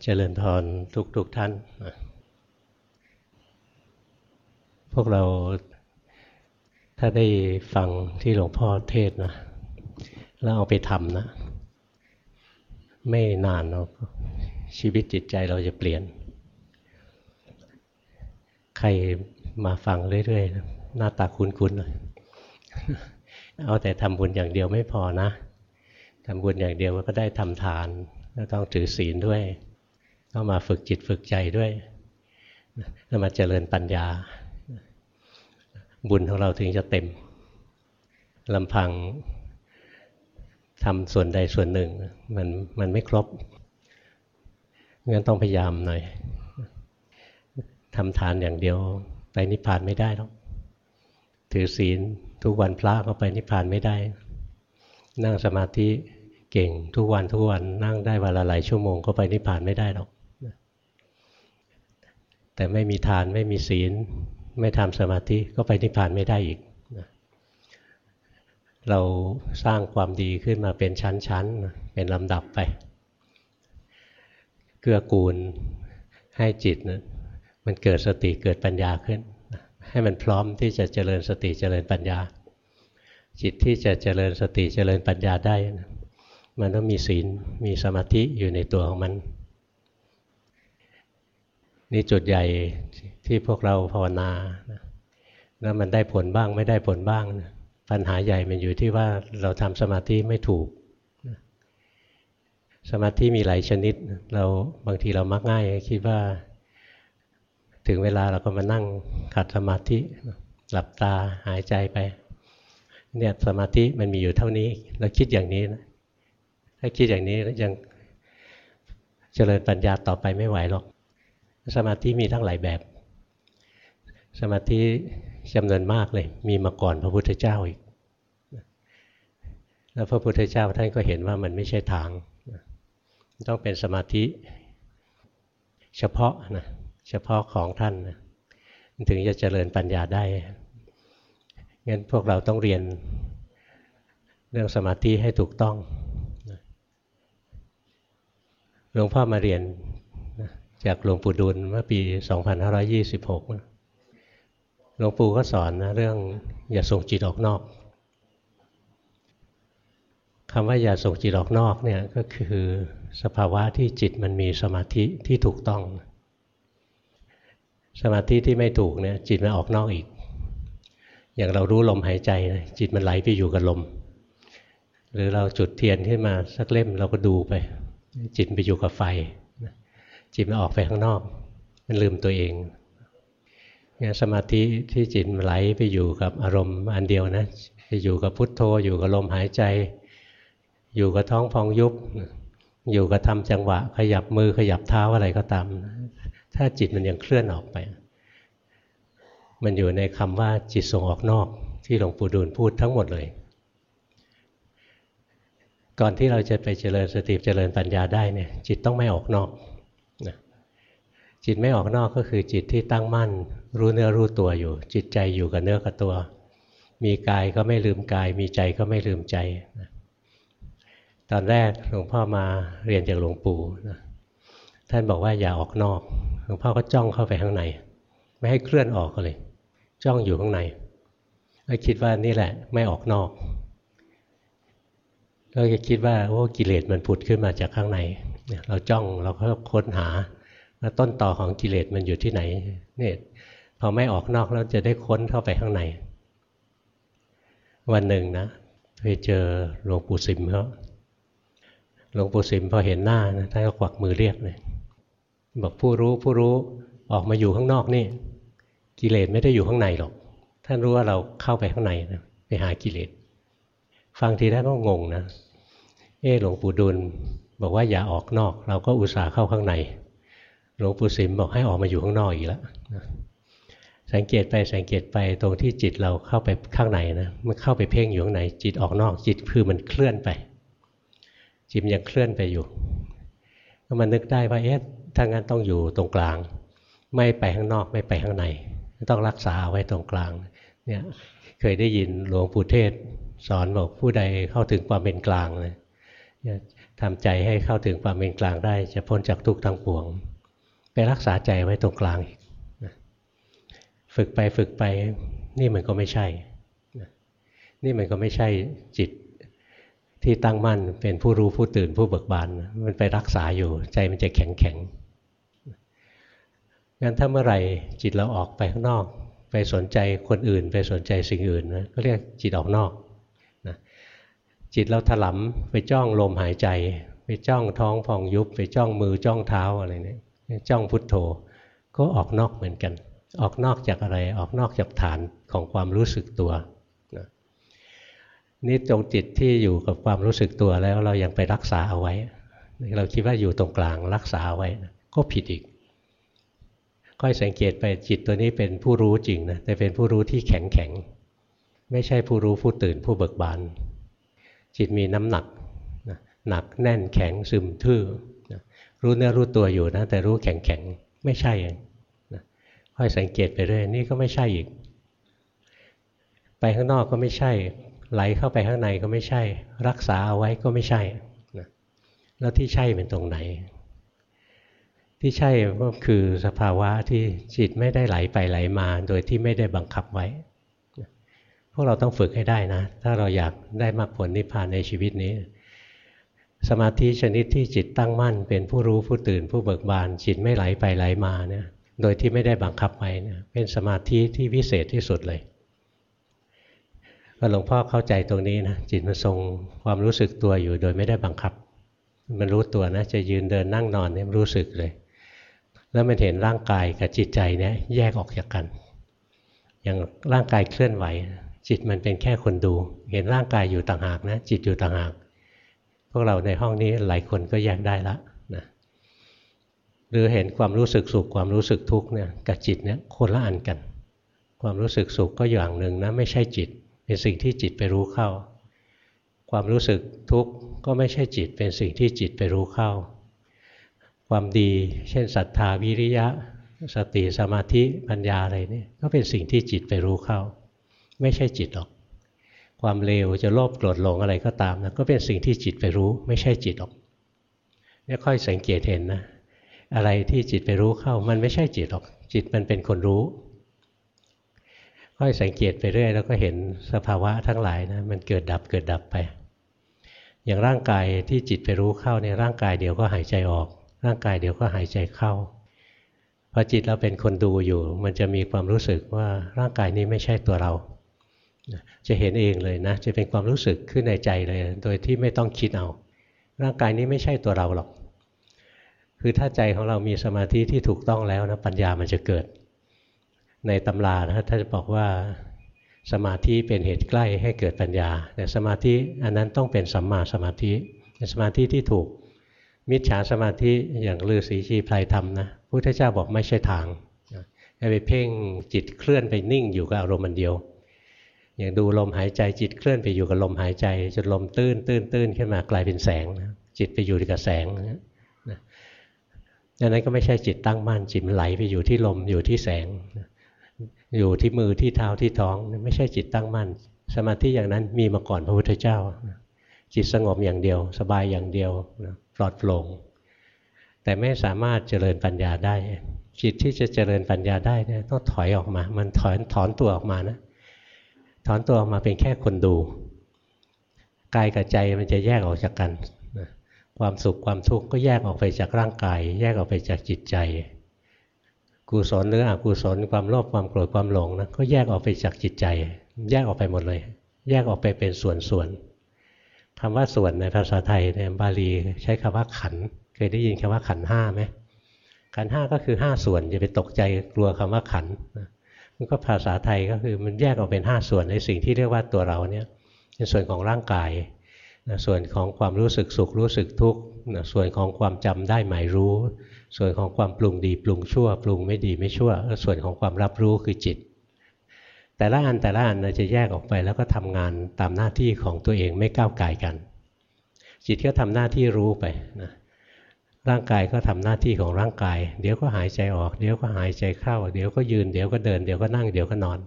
เจริญพรทุกทุกท่าน พวกเราถ้าได้ฟังที่หลวงพ่อเทศนะ แล้วเอาไปทำนะ ไม่นานเนาชีวิตจิตใจเราจะเปลี่ยน ใครมาฟังเรื่อยๆ หน้าตาคุ้นๆเลยเอาแต่ทำบุญอย่างเดียวไม่พอนะทำบุญอย่างเดียวก็ได้ทำทานแล้วต้องถือศีลด้วย ต้องมาฝึกจิตฝึกใจด้วยแล้วมาเจริญปัญญา บุญของเราถึงจะเต็มลำพังทำส่วนใดส่วนหนึ่ง มันมันไม่ครบงั้นต้องพยายามหน่อยทำทานอย่างเดียวไปนิพพานไม่ได้หรอกถือศีลทุกวันพระก็ไปนิพพานไม่ได้ นั่งสมาธิเก่งทุกวันทุกวันนั่งได้วันละหลายชั่วโมงก็ไปนิพพานไม่ได้หรอก แต่ไม่มีทานไม่มีศีล ไม่ทำสมาธิก็ไปนิพพานไม่ได้อีกเราสร้างความดีขึ้นมาเป็นชั้นๆ เป็นลำดับไป เกื้อกูลให้จิตนะมันเกิดสติเกิดปัญญาขึ้น ให้มันพร้อมที่จะเจริญสติเจริญปัญญา จิตที่จะเจริญสติเจริญปัญญาได้นะมันต้องมีศีลมีสมาธิอยู่ในตัวของมัน นี่จุดใหญ่ที่พวกเราภาวนาแล้วมันได้ผลบ้างไม่ได้ผลบ้างปัญหาใหญ่มันอยู่ที่ว่าเราทำสมาธิไม่ถูก สมาธิมีหลายชนิด เราบางทีเรามักง่ายคิดว่า ถึงเวลาเราก็มานั่งขัดสมาธิหลับตาหายใจไปเนี่ยสมาธิมันมีอยู่เท่านี้ เราคิดอย่างนี้นะถ้าคิดอย่างนี้ยังเจริญปัญญาต่อไปไม่ไหวหรอก สมาธิมีทั้งหลายแบบ สมาธิจำนวนมากเลย มีมาก่อนพระพุทธเจ้าอีก แล้วพระพุทธเจ้าท่านก็เห็นว่ามันไม่ใช่ทาง ต้องเป็นสมาธิเฉพาะนะเฉพาะของท่านนะถึงจะเจริญปัญญาได้ งั้นพวกเราต้องเรียนเรื่องสมาธิให้ถูกต้อง หลวงพ่อมาเรียน จากหลวงปู่ดูลเมื่อปี 2526 หลวงปู่ก็สอนนะเรื่องอย่าส่งจิตออกนอกคำว่าอย่าส่งจิตออกนอกเนี่ยก็คือสภาวะที่จิตมันมีสมาธิที่ถูกต้อง สมาธิที่ไม่ถูกเนี่ยจิตมันออกนอกอีก อย่างเรารู้ลมหายใจจิตมันไหลไปอยู่กับลม หรือเราจุดเทียนขึ้นมาสักเล่มเราก็ดูไป จิตไปอยู่กับไฟ จิตมันออกไปข้างนอก มันลืมตัวเองเนี่ยสมาธิที่จิตไหลไปอยู่กับอารมณ์อันเดียวนะจะอยู่กับพุทโธ อยู่กับลมหายใจ อยู่กับท้องพองยุบ อยู่กับทำจังหวะ ขยับมือขยับเท้าอะไรก็ตาม ถ้าจิตมันยังเคลื่อนออกไป มันอยู่ในคำว่าจิตส่งออกนอกที่หลวงปู่ดูลพูดทั้งหมดเลย ก่อนที่เราจะไปเจริญสติเจริญปัญญาได้เนี่ยจิตต้องไม่ออกนอก จิตไม่ออกนอกก็คือจิตที่ตั้งมั่น รู้เนื้อรู้ตัวอยู่ จิตใจอยู่กับเนื้อกับตัว มีกายก็ไม่ลืมกาย มีใจก็ไม่ลืมใจ ตอนแรกหลวงพ่อมาเรียนจากหลวงปู่นะท่านบอกว่าอย่าออกนอก หลวงพ่อก็จ้องเข้าไปข้างใน ไม่ให้เคลื่อนออกเลย จ้องอยู่ข้างในแล้วคิดว่านี่แหละ ไม่ออกนอกก็จะคิดว่าโอ้กิเลสมันผุดขึ้นมาจากข้างใน เราจ้องเราก็ค้นหา แล้วต้นต่อของกิเลสมันอยู่ที่ไหนเนี่ยพอไม่ออกนอกแล้วจะได้ค้นเข้าไปข้างใน วันหนึ่งนะไปเจอหลวงปู่สิมเขาหลวงปู่สิมพอเห็นหน้านะท่านก็กวักมือเรียกเลยบอกผู้รู้ผู้รู้ออกมาอยู่ข้างนอกนี่ กิเลสไม่ได้อยู่ข้างในหรอก ท่านรู้ว่าเราเข้าไปข้างในนะไปหากิเลสฟังทีแรกก็งงนะ เออหลวงปู่ดุลบอกว่าอย่าออกนอก เราก็อุตส่าห์เข้าข้างใน หลวงปู่สิมบอกให้ออกมาอยู่ข้างนอกอีกแล้วสังเกตไปสังเกตไปตรงที่จิตเราเข้าไปข้างในนะมันเข้าไปเพ่งอยู่ข้างในจิตออกนอกจิตคือมันเคลื่อนไป จิตยังเคลื่อนไปอยู่ก็มันนึกได้ว่าเอ๊ะถ้างั้นต้องอยู่ตรงกลาง ไม่ไปข้างนอกไม่ไปข้างใน ต้องรักษาไว้ตรงกลางเนี่ยเคยได้ยินหลวงปู่เทศ สอนบอกผู้ใดเข้าถึงความเป็นกลางเลยทำใจให้เข้าถึงความเป็นกลางได้ จะพ้นจากทุกข์ทั้งปวง ไปรักษาใจไว้ตรงกลางอีกฝึกไปฝึกไปนี่มันก็ไม่ใช่ นี่มันก็ไม่ใช่จิตที่ตั้งมั่นเป็นผู้รู้ผู้ตื่นผู้เบิกบานมันไปรักษาอยู่ใจมันจะแข็งแข็งงั้นถ้าเมื่อไหร่จิตเราออกไปข้างนอก ไปสนใจคนอื่น ไปสนใจสิ่งอื่นนะก็เรียกจิตออกนอกนะจิตเราถลำไปจ้องลมหายใจ ไปจ้องท้องพองยุบ ไปจ้องมือจ้องเท้าอะไรเนี่ย จ้องพุทโธ ก็ออกนอกเหมือนกัน ออกนอกจากอะไรออกนอกจากฐานของความรู้สึกตัวนะนี่ตรงจิตที่อยู่กับความรู้สึกตัวแล้วเรายังไปรักษาเอาไว้ เราคิดว่าอยู่ตรงกลางรักษาไว้ก็ผิดอีกค่อยสังเกตไปจิตตัวนี้เป็นผู้รู้จริงนะแต่เป็นผู้รู้ที่แข็งแข็งไม่ใช่ผู้รู้ผู้ตื่นผู้เบิกบานจิตมีน้ำหนักหนักแน่นแข็งซึมทื่อ รู้เนื้อรู้ตัวอยู่นะ แต่รู้แข็งแข็งไม่ใช่นะค่อยสังเกตไปเรื่อยนี่ก็ไม่ใช่อีก ไปข้างนอกก็ไม่ใช่ ไหลเข้าไปข้างในก็ไม่ใช่ รักษาเอาไว้ก็ไม่ใช่นะแล้วที่ใช่เป็นตรงไหน ที่ใช่ก็คือสภาวะที่จิตไม่ได้ไหลไปไหลมา โดยที่ไม่ได้บังคับไว้พวกเราต้องฝึกให้ได้นะ ถ้าเราอยากได้มรรคผลนิพพานในชีวิตนี้ สมาธิชนิดที่จิตตั้งมั่น เป็นผู้รู้ผู้ตื่นผู้เบิกบาน จิตไม่ไหลไปไหลมาเนี่ยโดยที่ไม่ได้บังคับไว้เนี่ยเป็นสมาธิที่วิเศษที่สุดเลยหลวงพ่อเข้าใจตรงนี้นะจิตมันทรงความรู้สึกตัวอยู่โดยไม่ได้บังคับ มันรู้ตัวนะจะยืนเดินนั่งนอนเนี่ยรู้สึกเลย แล้วมันเห็นร่างกายกับจิตใจเนี่ยแยกออกจากกัน อย่างร่างกายเคลื่อนไหว จิตมันเป็นแค่คนดู เห็นร่างกายอยู่ต่างหากนะจิตอยู่ต่างหาก พวกเราในห้องนี้หลายคนก็แยกได้ละนะหรือเห็นความรู้สึกสุขความรู้สึกทุกข์เนี่ยกับจิตเนี่ยคนละอันกัน ความรู้สึกสุขก็อย่างหนึ่งนะไม่ใช่จิต เป็นสิ่งที่จิตไปรู้เข้า ความรู้สึกทุกข์ก็ไม่ใช่จิต เป็นสิ่งที่จิตไปรู้เข้า ความดี เช่นศรัทธาวิริยะ สติสมาธิปัญญาอะไรนี่ก็เป็นสิ่งที่จิตไปรู้เข้า ไม่ใช่จิตหรอก ความเลวจะโลภโกรธหลงอะไรก็ตามนะก็เป็นสิ่งที่จิตไปรู้ไม่ใช่จิตหรอกเนี่ยค่อยสังเกตเห็นนะ อะไรที่จิตไปรู้เข้ามันไม่ใช่จิตหรอก จิตมันเป็นคนรู้ ค่อยสังเกตไปเรื่อยแล้วก็เห็นสภาวะทั้งหลายนะมันเกิดดับเกิดดับไป อย่างร่างกายที่จิตไปรู้เข้าในร่างกายเดี๋ยวก็หายใจออก ร่างกายเดี๋ยวก็หายใจเข้าพอจิตเราเป็นคนดูอยู่ มันจะมีความรู้สึกว่าร่างกายนี้ไม่ใช่ตัวเรา จะเห็นเองเลยนะ จะเป็นความรู้สึกขึ้นในใจเลย โดยที่ไม่ต้องคิดเอา ร่างกายนี้ไม่ใช่ตัวเราหรอก คือถ้าใจของเรามีสมาธิที่ถูกต้องแล้วนะปัญญามันจะเกิด ในตำรานะถ้าจะบอกว่าสมาธิเป็นเหตุใกล้ให้เกิดปัญญา แต่สมาธิอันนั้นต้องเป็นสัมมาสมาธิสมาธิที่ถูก มิจฉาสมาธิอย่างลือศีชีพลายธรรมนะพุทธเจ้าบอกไม่ใช่ทางให้ไปเพ่งจิตเคลื่อนไปนิ่งอยู่กับอารมณ์มันเดียว อย่างดูลมหายใจจิตเคลื่อนไปอยู่กับลมหายใจจนลมตื้นตื้นตื้นขึ้นมากลายเป็นแสงจิตไปอยู่กับแสงนะดังนั้นก็ไม่ใช่จิตตั้งมั่นจิตมันไหลไปอยู่ที่ลมอยู่ที่แสง อยู่ที่มือที่เท้าที่ท้องไม่ใช่จิตตั้งมั่น สมาธิอย่างนั้นมีมาก่อนพระพุทธเจ้า จิตสงบอย่างเดียว สบายอย่างเดียวปลอดโปร่งแต่ไม่สามารถเจริญปัญญาได้ จิตที่จะเจริญปัญญาได้เนี่ยต้องถอยออกมา มันถอนถอนตัวออกมานะ ถอนตัวออกมาเป็นแค่คนดูกายกับใจมันจะแยกออกจากกันความสุขความทุกข์ก็แยกออกไปจากร่างกาย แยกออกไปจากจิตใจ กุศลหรืออกุศลความโลภความโกรธความหลงนะก็แยกออกไปจากจิตใจ แยกออกไปหมดเลย แยกออกไปเป็นส่วนๆคำว่าส่วนในภาษาไทยในบาลีใช้คำว่าขันเคยได้ยินคำว่าขันห้าไหมขันห้าก็คือห้าส่วนอย่าไปตกใจกลัวคำว่าขันมั นก็ภาษาไทยก็คือมันแยกออกเป็นห้าส่วนในสิ่งที่เรียกว่าตัวเราเนี่ยเป็นส่วนของร่างกายส่วนของความรู้สึกสุขรู้สึกทุกข์ส่วนของความจำได้หมายรู้ ส่วนของความปรุงดีปรุงชั่ว ปรุงไม่ดีไม่ชั่ว ส่วนของความรับรู้คือจิต แต่ละอันแต่ละอันจะแยกออกไปแล้วก็ทำงานตามหน้าที่ของตัวเองไม่ก้าวไก่กัน จิตก็ทำหน้าที่รู้ไปนะ ร่างกายก็ทำหน้าที่ของร่างกาย เดี๋ยวก็หายใจออก เดี๋ยวก็หายใจเข้า เดี๋ยวก็ยืน เดี๋ยวก็เดิน เดี๋ยวก็นั่ง เดี๋ยวก็นอน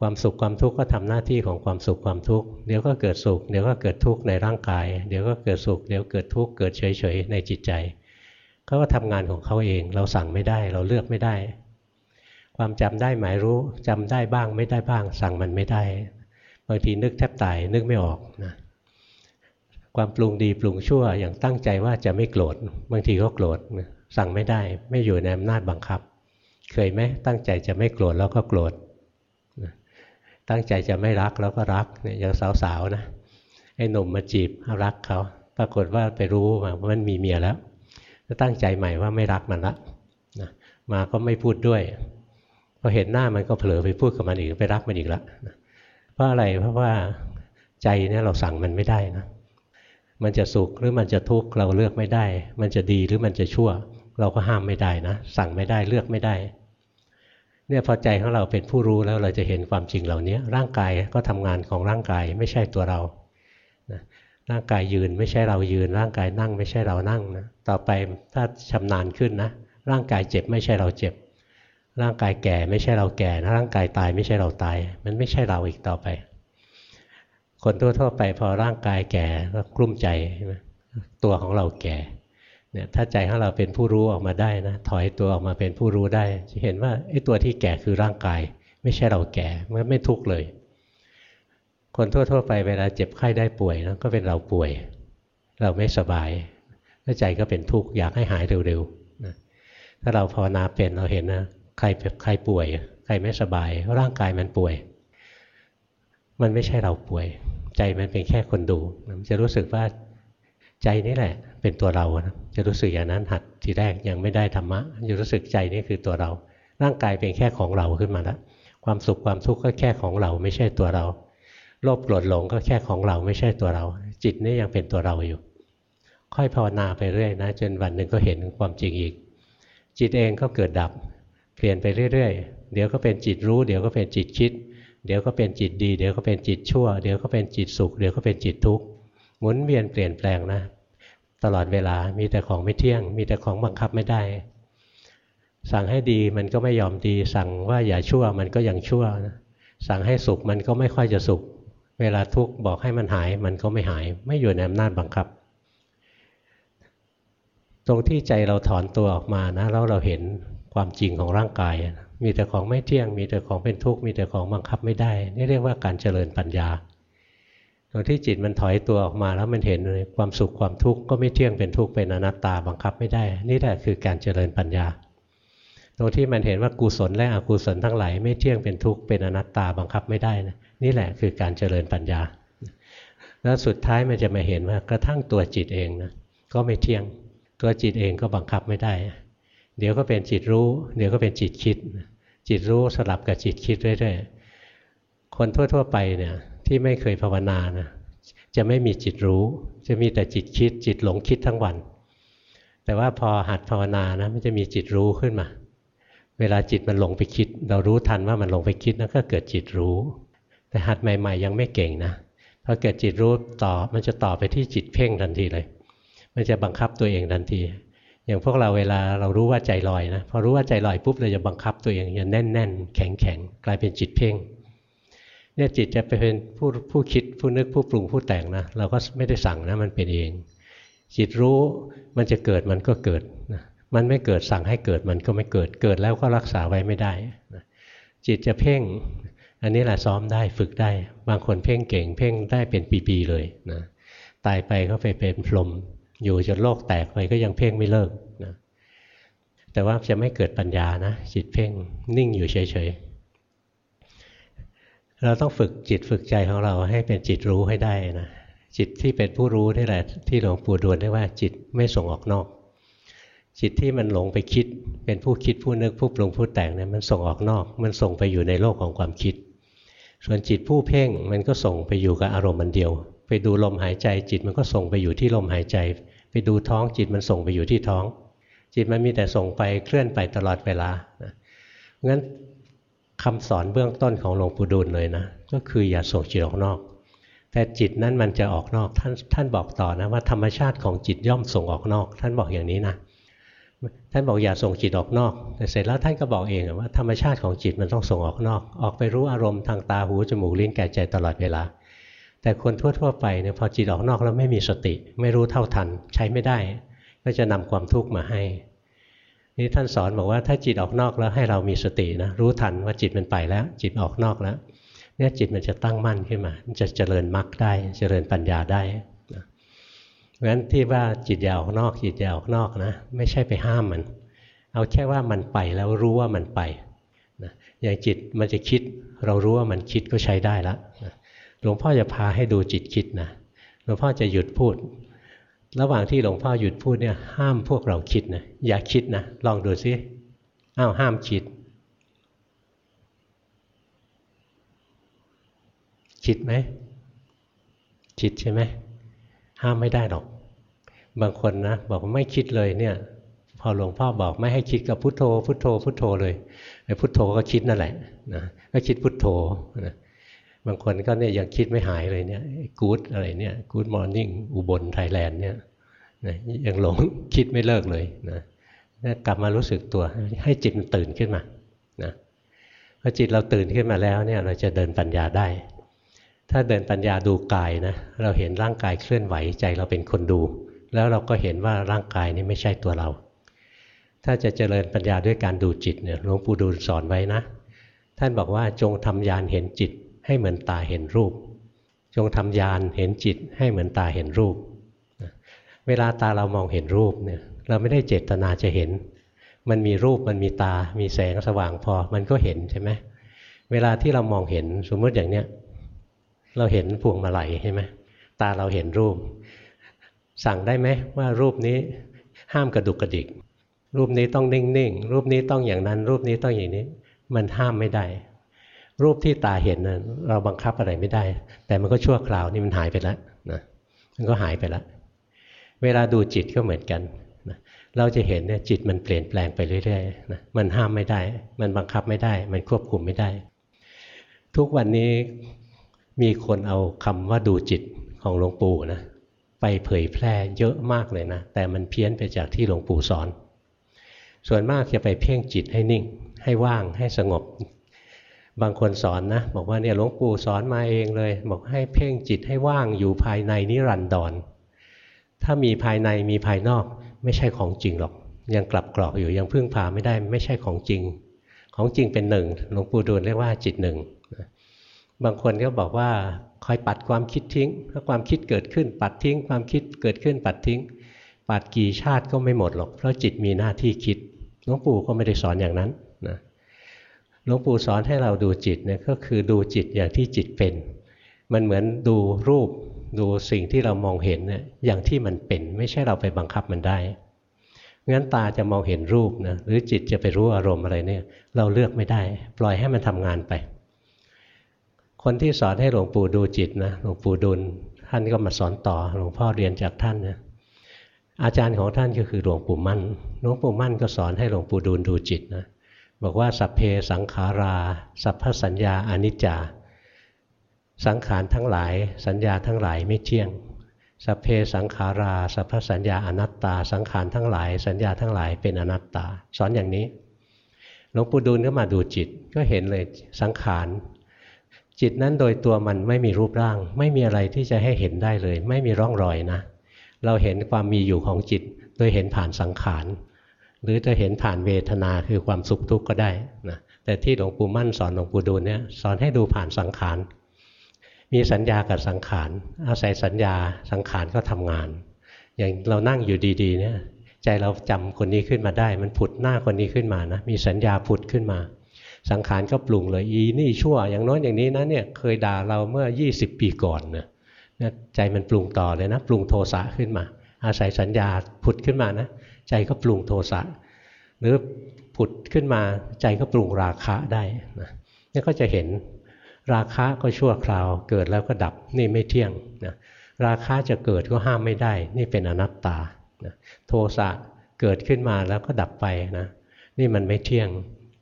ความสุขความทุกข์ก็ทำหน้าที่ของความสุขความทุกข์ เดี๋ยวก็เกิดสุข เดี๋ยวก็เกิดทุกข์ในร่างกาย เดี๋ยวก็เกิดสุข เดี๋ยวเกิดทุกข์ เกิดเฉยๆในจิตใจ เขาก็ทำงานของเขาเอง เราสั่งไม่ได้ เราเลือกไม่ได้ ความจำได้หมายรู้จำได้บ้างไม่ได้บ้าง สั่งมันไม่ได้ บางทีนึกแทบตายนึกไม่ออกนะ ความปรุงดีปรุงชั่วอย่างตั้งใจว่าจะไม่โกรธบางทีก็โกรธสั่งไม่ได้ ไม่อยู่ในอำนาจบังคับ เคยไหมตั้งใจจะไม่โกรธแล้วก็โกรธตั้งใจจะไม่รักแล้วก็รักเนี่ยอย่างสาวๆนะไอ้หนุ่มมาจีบรักเขาปรากฏว่าไปรู้มาว่ามันมีเมียแล้วก็ตั้งใจใหม่ว่าไม่รักมันละนะมาก็ไม่พูดด้วยพอเห็นหน้ามันก็เผลอไปพูดกับมันอีกไปรักมันอีกล้วเพราะอะไรเพราะว่าใจเนี่ยเราสั่งมันไม่ได้นะ มันจะสุขหรือมันจะทุกข์เราเลือกไม่ได้ มันจะดีหรือมันจะชั่ว เราก็ห้ามไม่ได้นะ สั่งไม่ได้เลือกไม่ได้เนี่ยพอใจของเราเป็นผู้รู้แล้วเราจะเห็นความจริงเหล่านี้ร่างกายก็ทำงานของร่างกายไม่ใช่ตัวเรานะร่างกายยืนไม่ใช่เรายืน ร่างกายนั่งไม่ใช่เรานั่งนะต่อไปถ้าชำนาญขึ้นนะ ร่างกายเจ็บไม่ใช่เราเจ็บ ร่างกายแก่ไม่ใช่เราแก่นะร่างกายตายไม่ใช่เราตาย มันไม่ใช่เราอีกต่อไป คนทั่วๆไปพอร่างกายแก่ก็กลุ้มใจใตัวของเราแก่เนี่ยถ้าใจของเราเป็นผู้รู้ออกมาได้นะถอยตัวออกมาเป็นผู้รู้ได้ จะเห็นว่าไอ้ตัวที่แก่คือร่างกาย ไม่ใช่เราแก่มันไม่ทุกข์เลย คนทั่วๆไปเวลาเจ็บไข้ได้ป่วยนะก็เป็นเราป่วย เราไม่สบายแล้วใจก็เป็นทุกข์อยากให้หายเร็วๆนะถ้าเราภาวนาเป็นเราเห็นนะใครใครป่วย ใครไม่สบายร่างกายมันป่วย มันไม่ใช่เราป่วย ใจมันเป็นแค่คนดูมันจะรู้สึกว่าใจนี่แหละ เป็นตัวเรานะจะรู้สึกอย่างนั้นหัดทีแรกยังไม่ได้ธรรมะจะรู้สึกใจนี่คือตัวเรา ร่างกายเป็นแค่ของเราขึ้นมาแล้วความสุขความทุกข์ก็แค่ของเราไม่ใช่ตัวเราโลภโกรธหลงก็แค่ของเราไม่ใช่ตัวเรา จิตนี่ยังเป็นตัวเราอยู่ ค่อยภาวนาไปเรื่อยนะ จนวันหนึ่งก็เห็นความจริงอีก จิตเองก็เกิดดับ เปลี่ยนไปเรื่อยๆ เดี๋ยวก็เป็นจิตรู้ เดี๋ยวก็เป็นจิตคิด เดี๋ยวก็เป็นจิตดี เดี๋ยวก็เป็นจิตชั่ว เดี๋ยวก็เป็นจิตสุข เดี๋ยวก็เป็นจิตทุกข์หมุนเวียนเปลี่ยนแปลงนะ ตลอดเวลามีแต่ของไม่เที่ยง มีแต่ของบังคับไม่ได้ สั่งให้ดีมันก็ไม่ยอมดี สั่งว่าอย่าชั่วมันก็ยังชั่วนะสั่งให้สุขมันก็ไม่ค่อยจะสุข เวลาทุกข์บอกให้มันหายมันก็ไม่หาย ไม่อยู่ในอำนาจบังคับ ตรงที่ใจเราถอนตัวออกมานะแล้วเราเห็นความจริงของร่างกาย มีแต่ของไม่เที่ยง มีแต่ของเป็นทุกข์ มีแต่ของบังคับไม่ได้ นี่เรียกว่าการเจริญปัญญา ตรงที่จิตมันถอยตัวออกมาแล้วมันเห็นเลยความสุขความทุกข์ก็ไม่เที่ยงเป็นทุกข์เป็นอนัตตาบังคับไม่ได้ นี่แหละคือการเจริญปัญญา ตรงที่มันเห็นว่ากุศลและอกุศลทั้งหลายไม่เที่ยงเป็นทุกข์เป็นอนัตตาบังคับไม่ได้นะนี่แหละคือการเจริญปัญญา แล้วสุดท้ายมันจะมาเห็นว่ากระทั่งตัวจิตเองนะก็ไม่เที่ยงตัวจิตเองก็บังคับไม่ได้ เดี๋ยวก็เป็นจิตรู้ เดี๋ยวก็เป็นจิตคิด จิตรู้สลับกับจิตคิดเรื่อยๆคนทั่ว ๆ ไปเนี่ยที่ไม่เคยภาวนานะจะไม่มีจิตรู้ จะมีแต่จิตคิด จิตหลงคิดทั้งวัน แต่ว่าพอหัดภาวนานะมันจะมีจิตรู้ขึ้นมา เวลาจิตมันหลงไปคิด เรารู้ทันว่ามันหลงไปคิดนั่นก็เกิดจิตรู้ แต่หัดใหม่ ๆ ยังไม่เก่งนะพอเกิดจิตรู้ต่อมันจะต่อไปที่จิตเพ่งทันทีเลย มันจะบังคับตัวเองทันที อย่างพวกเราเวลาเรารู้ว่าใจลอยนะพอรู้ว่าใจลอยปุ๊บเราจะบังคับตัวเองอย่าแน่นๆแข็งๆกลายเป็นจิตเพ่งเนี่ยจิตจะไปเป็นผู้ผู้คิดผู้นึกผู้ปรุงผู้แต่งนะเราก็ไม่ได้สั่งนะมันเป็นเอง จิตรู้มันจะเกิดมันก็เกิดนะมันไม่เกิดสั่งให้เกิดมันก็ไม่เกิดเกิดแล้วก็รักษาไว้ไม่ได้นะจิตจะเพ่ง อันนี้แหละซ้อมได้ฝึกได้ บางคนเพ่งเก่ง เพ่งได้เป็นปีๆเลยนะตายไปก็ไปเป็นพรหม อยู่จนโลกแตกไปก็ยังเพ่งไม่เลิกนะแต่ว่าจะไม่เกิดปัญญานะจิตเพ่งนิ่งอยู่เฉยๆ เราต้องฝึกจิตฝึกใจของเราให้เป็นจิตรู้ให้ได้นะจิตที่เป็นผู้รู้นี่แหละที่หลวงปู่ดูลเรียกว่าจิตไม่ส่งออกนอก จิตที่มันหลงไปคิด เป็นผู้คิดผู้นึกผู้ปรุงผู้แต่งเนี่ยมันส่งออกนอก มันส่งไปอยู่ในโลกของความคิด ส่วนจิตผู้เพ่งมันก็ส่งไปอยู่กับอารมณ์มันเดียว ไปดูลมหายใจจิตมันก็ส่งไปอยู่ที่ลมหายใจ ไปดูท้องจิตมันส่งไปอยู่ที่ท้อง จิตมันมีแต่ส่งไปเคลื่อนไปตลอดเวลางั้นคำสอนเบื้องต้นของหลวงปู่ดูลเลยนะก็คืออย่าส่งจิตออกนอก แต่จิตนั้นมันจะออกนอกท่านท่านบอกต่อนะว่าธรรมชาติของจิตย่อมส่งออกนอก ท่านบอกอย่างนี้นะท่านบอกอย่าส่งจิตออกนอก แต่เสร็จแล้วท่านก็บอกเองว่าธรรมชาติของจิตมันต้องส่งออกนอก ออกไปรู้อารมณ์ทางตาหูจมูกลิ้นแก่ใจตลอดเวลา แต่คนทั่ว ๆ ไปเนี่ยพอจิตออกนอกแล้วไม่มีสติ ไม่รู้เท่าทัน ใช้ไม่ได้ ก็จะนำความทุกข์มาให้ นี่ท่านสอนบอกว่าถ้าจิตออกนอกแล้วให้เรามีสตินะรู้ทันว่าจิตมันไปแล้ว จิตออกนอกแล้วเนี่ยจิตมันจะตั้งมั่นขึ้นมา มันจะเจริญมรรคได้ เจริญปัญญาได้เพราะฉะนั้นที่ว่าจิตอย่าออกนอก จิตอย่าออกนอกนะ ไม่ใช่ไปห้ามมัน เอาแค่ว่ามันไปแล้วรู้ว่ามันไปนะอย่างจิตมันจะคิด เรารู้ว่ามันคิดก็ใช้ได้ละ หลวงพ่อจะพาให้ดูจิตคิดนะหลวงพ่อจะหยุดพูด ระหว่างที่หลวงพ่อหยุดพูดเนี่ยห้ามพวกเราคิดนะอย่าคิดนะลองดูซิอ้าวห้ามคิด คิดไหมคิดใช่ไหมห้ามไม่ได้หรอก บางคนนะบอกว่าไม่คิดเลยเนี่ย พอหลวงพ่อบอกไม่ให้คิดกับพุทโธ พุทโธ พุทโธเลยไอ้พุทโธก็คิดนั่นแหละนะก็คิดพุทโธนะ บางคนก็เนี่ยยังคิดไม่หายเลยเนี่ยgood อะไรเนี่ย good morning อุบลไทยแลนด์เนี่ยนะยังหลงคิดไม่เลิกเลยนะกลับมารู้สึกตัวให้จิตมันตื่นขึ้นมานะพอจิตเราตื่นขึ้นมาแล้วเนี่ยเราจะเดินปัญญาได้ ถ้าเดินปัญญาดูกายนะเราเห็นร่างกายเคลื่อนไหวใจเราเป็นคนดู แล้วเราก็เห็นว่าร่างกายนี้ไม่ใช่ตัวเรา ถ้าจะเจริญปัญญาด้วยการดูจิตเนี่ยหลวงปู่ดูลสอนไว้นะ ท่านบอกว่าจงทำยานเห็นจิต ให้เหมือนตาเห็นรูป จงทำยานเห็นจิตให้เหมือนตาเห็นรูป เวลาตาเรามองเห็นรูปเนี่ยเราไม่ได้เจตนาจะเห็น มันมีรูปมันมีตา มีแสงสว่างพอ มันก็เห็นใช่ไหมเวลาที่เรามองเห็นสมมติอย่างเนี้ยเราเห็นพวงมาลัยใช่ไหมตาเราเห็นรูป สั่งได้ไหมว่ารูปนี้ห้ามกระดุกกระดิก รูปนี้ต้องนิ่งๆ รูปนี้ต้องอย่างนั้น รูปนี้ต้องอย่างนี้ มันห้ามไม่ได้ รูปที่ตาเห็นนะเราบังคับอะไรไม่ได้ แต่มันก็ชั่วคราวนี่มันหายไปแล้วนะมันก็หายไปแล้ว เวลาดูจิตก็เหมือนกันนะเราจะเห็นเนี่ยจิตมันเปลี่ยนแปลงไปเรื่อยๆนะมันห้ามไม่ได้ มันบังคับไม่ได้ มันควบคุมไม่ได้ ทุกวันนี้มีคนเอาคำว่าดูจิตของหลวงปู่นะไปเผยแพร่เยอะมากเลยนะ แต่มันเพี้ยนไปจากที่หลวงปู่สอน ส่วนมากจะไปเพ่งจิตให้นิ่ง ให้ว่างให้สงบ บางคนสอนนะ บอกว่าเนี่ยหลวงปู่สอนมาเองเลย บอกให้เพ่งจิตให้ว่างอยู่ภายในนิรันดรถ้ามีภายในมีภายนอกไม่ใช่ของจริงหรอก ยังกลับกรอกอยู่ยังพึ่งพาไม่ได้ไม่ใช่ของจริง ของจริงเป็นหนึ่งหลวงปู่ดูลเรียกว่าจิตหนึ่งบางคนก็บอกว่าคอยปัดความคิดทิ้งถ้าความคิดเกิดขึ้นปัดทิ้ง ความคิดเกิดขึ้นปัดทิ้ง ปัดกี่ชาติก็ไม่หมดหรอกเพราะจิตมีหน้าที่คิดหลวงปู่ก็ไม่ได้สอนอย่างนั้น หลวงปู่สอนให้เราดูจิตเนี่ยก็คือดูจิตอย่างที่จิตเป็น มันเหมือนดูรูปดูสิ่งที่เรามองเห็นเนี่ยอย่างที่มันเป็น ไม่ใช่เราไปบังคับมันได้งั้นตาจะมองเห็นรูปนะหรือจิตจะไปรู้อารมณ์อะไรเนี่ย เราเลือกไม่ได้ ปล่อยให้มันทำงานไป คนที่สอนให้หลวงปู่ดูจิตนะหลวงปู่ดุลท่านก็มาสอนต่อหลวงพ่อเรียนจากท่านนะอาจารย์ของท่านก็คือหลวงปู่มั่นหลวงปู่มั่นก็สอนให้หลวงปู่ดูลดูจิตนะ บอกว่าสัพเพสังขารา สัพพสัญญาอนิจจา สังขารทั้งหลาย สัญญาทั้งหลายไม่เที่ยง สัพเพสังขารา สัพพสัญญาอนัตตา สังขารทั้งหลาย สัญญาทั้งหลายเป็นอนัตตา สอนอย่างนี้หลวงปู่ดูลก็มาดูจิตก็เห็นเลยสังขารจิตนั้นโดยตัวมันไม่มีรูปร่าง ไม่มีอะไรที่จะให้เห็นได้เลย ไม่มีร่องรอยนะ เราเห็นความมีอยู่ของจิต โดยเห็นผ่านสังขาร หรือจะเห็นผ่านเวทนาคือความสุขทุกข์ก็ได้นะแต่ที่หลวงปู่มั่นสอนหลวงปู่ดูลเนี่ยสอนให้ดูผ่านสังขาร มีสัญญากับสังขาร อาศัยสัญญาสังขารก็ทำงาน อย่างเรานั่งอยู่ดีๆเนี่ยใจเราจำคนนี้ขึ้นมาได้ มันผุดหน้าคนนี้ขึ้นมานะมีสัญญาผุดขึ้นมา สังขารก็ปรุงเลยอีนี่ชั่ว อย่างน้อยอย่างนี้นะเนี่ยเคยด่าเราเมื่อ 20 ปีก่อนนะใจมันปรุงต่อเลยนะ ปรุงโทสะขึ้นมา อาศัยสัญญาผุดขึ้นมานะ ใจก็ปรุงโทสะหรือผุดขึ้นมาใจก็ปรุงราคะได้นะนี่ก็จะเห็นราคะก็ชั่วคราว เกิดแล้วก็ดับนี่ไม่เที่ยงนะราคะจะเกิดก็ห้ามไม่ได้ นี่เป็นอนัตตานะโทสะเกิดขึ้นมาแล้วก็ดับไปนะนี่มันไม่เที่ยง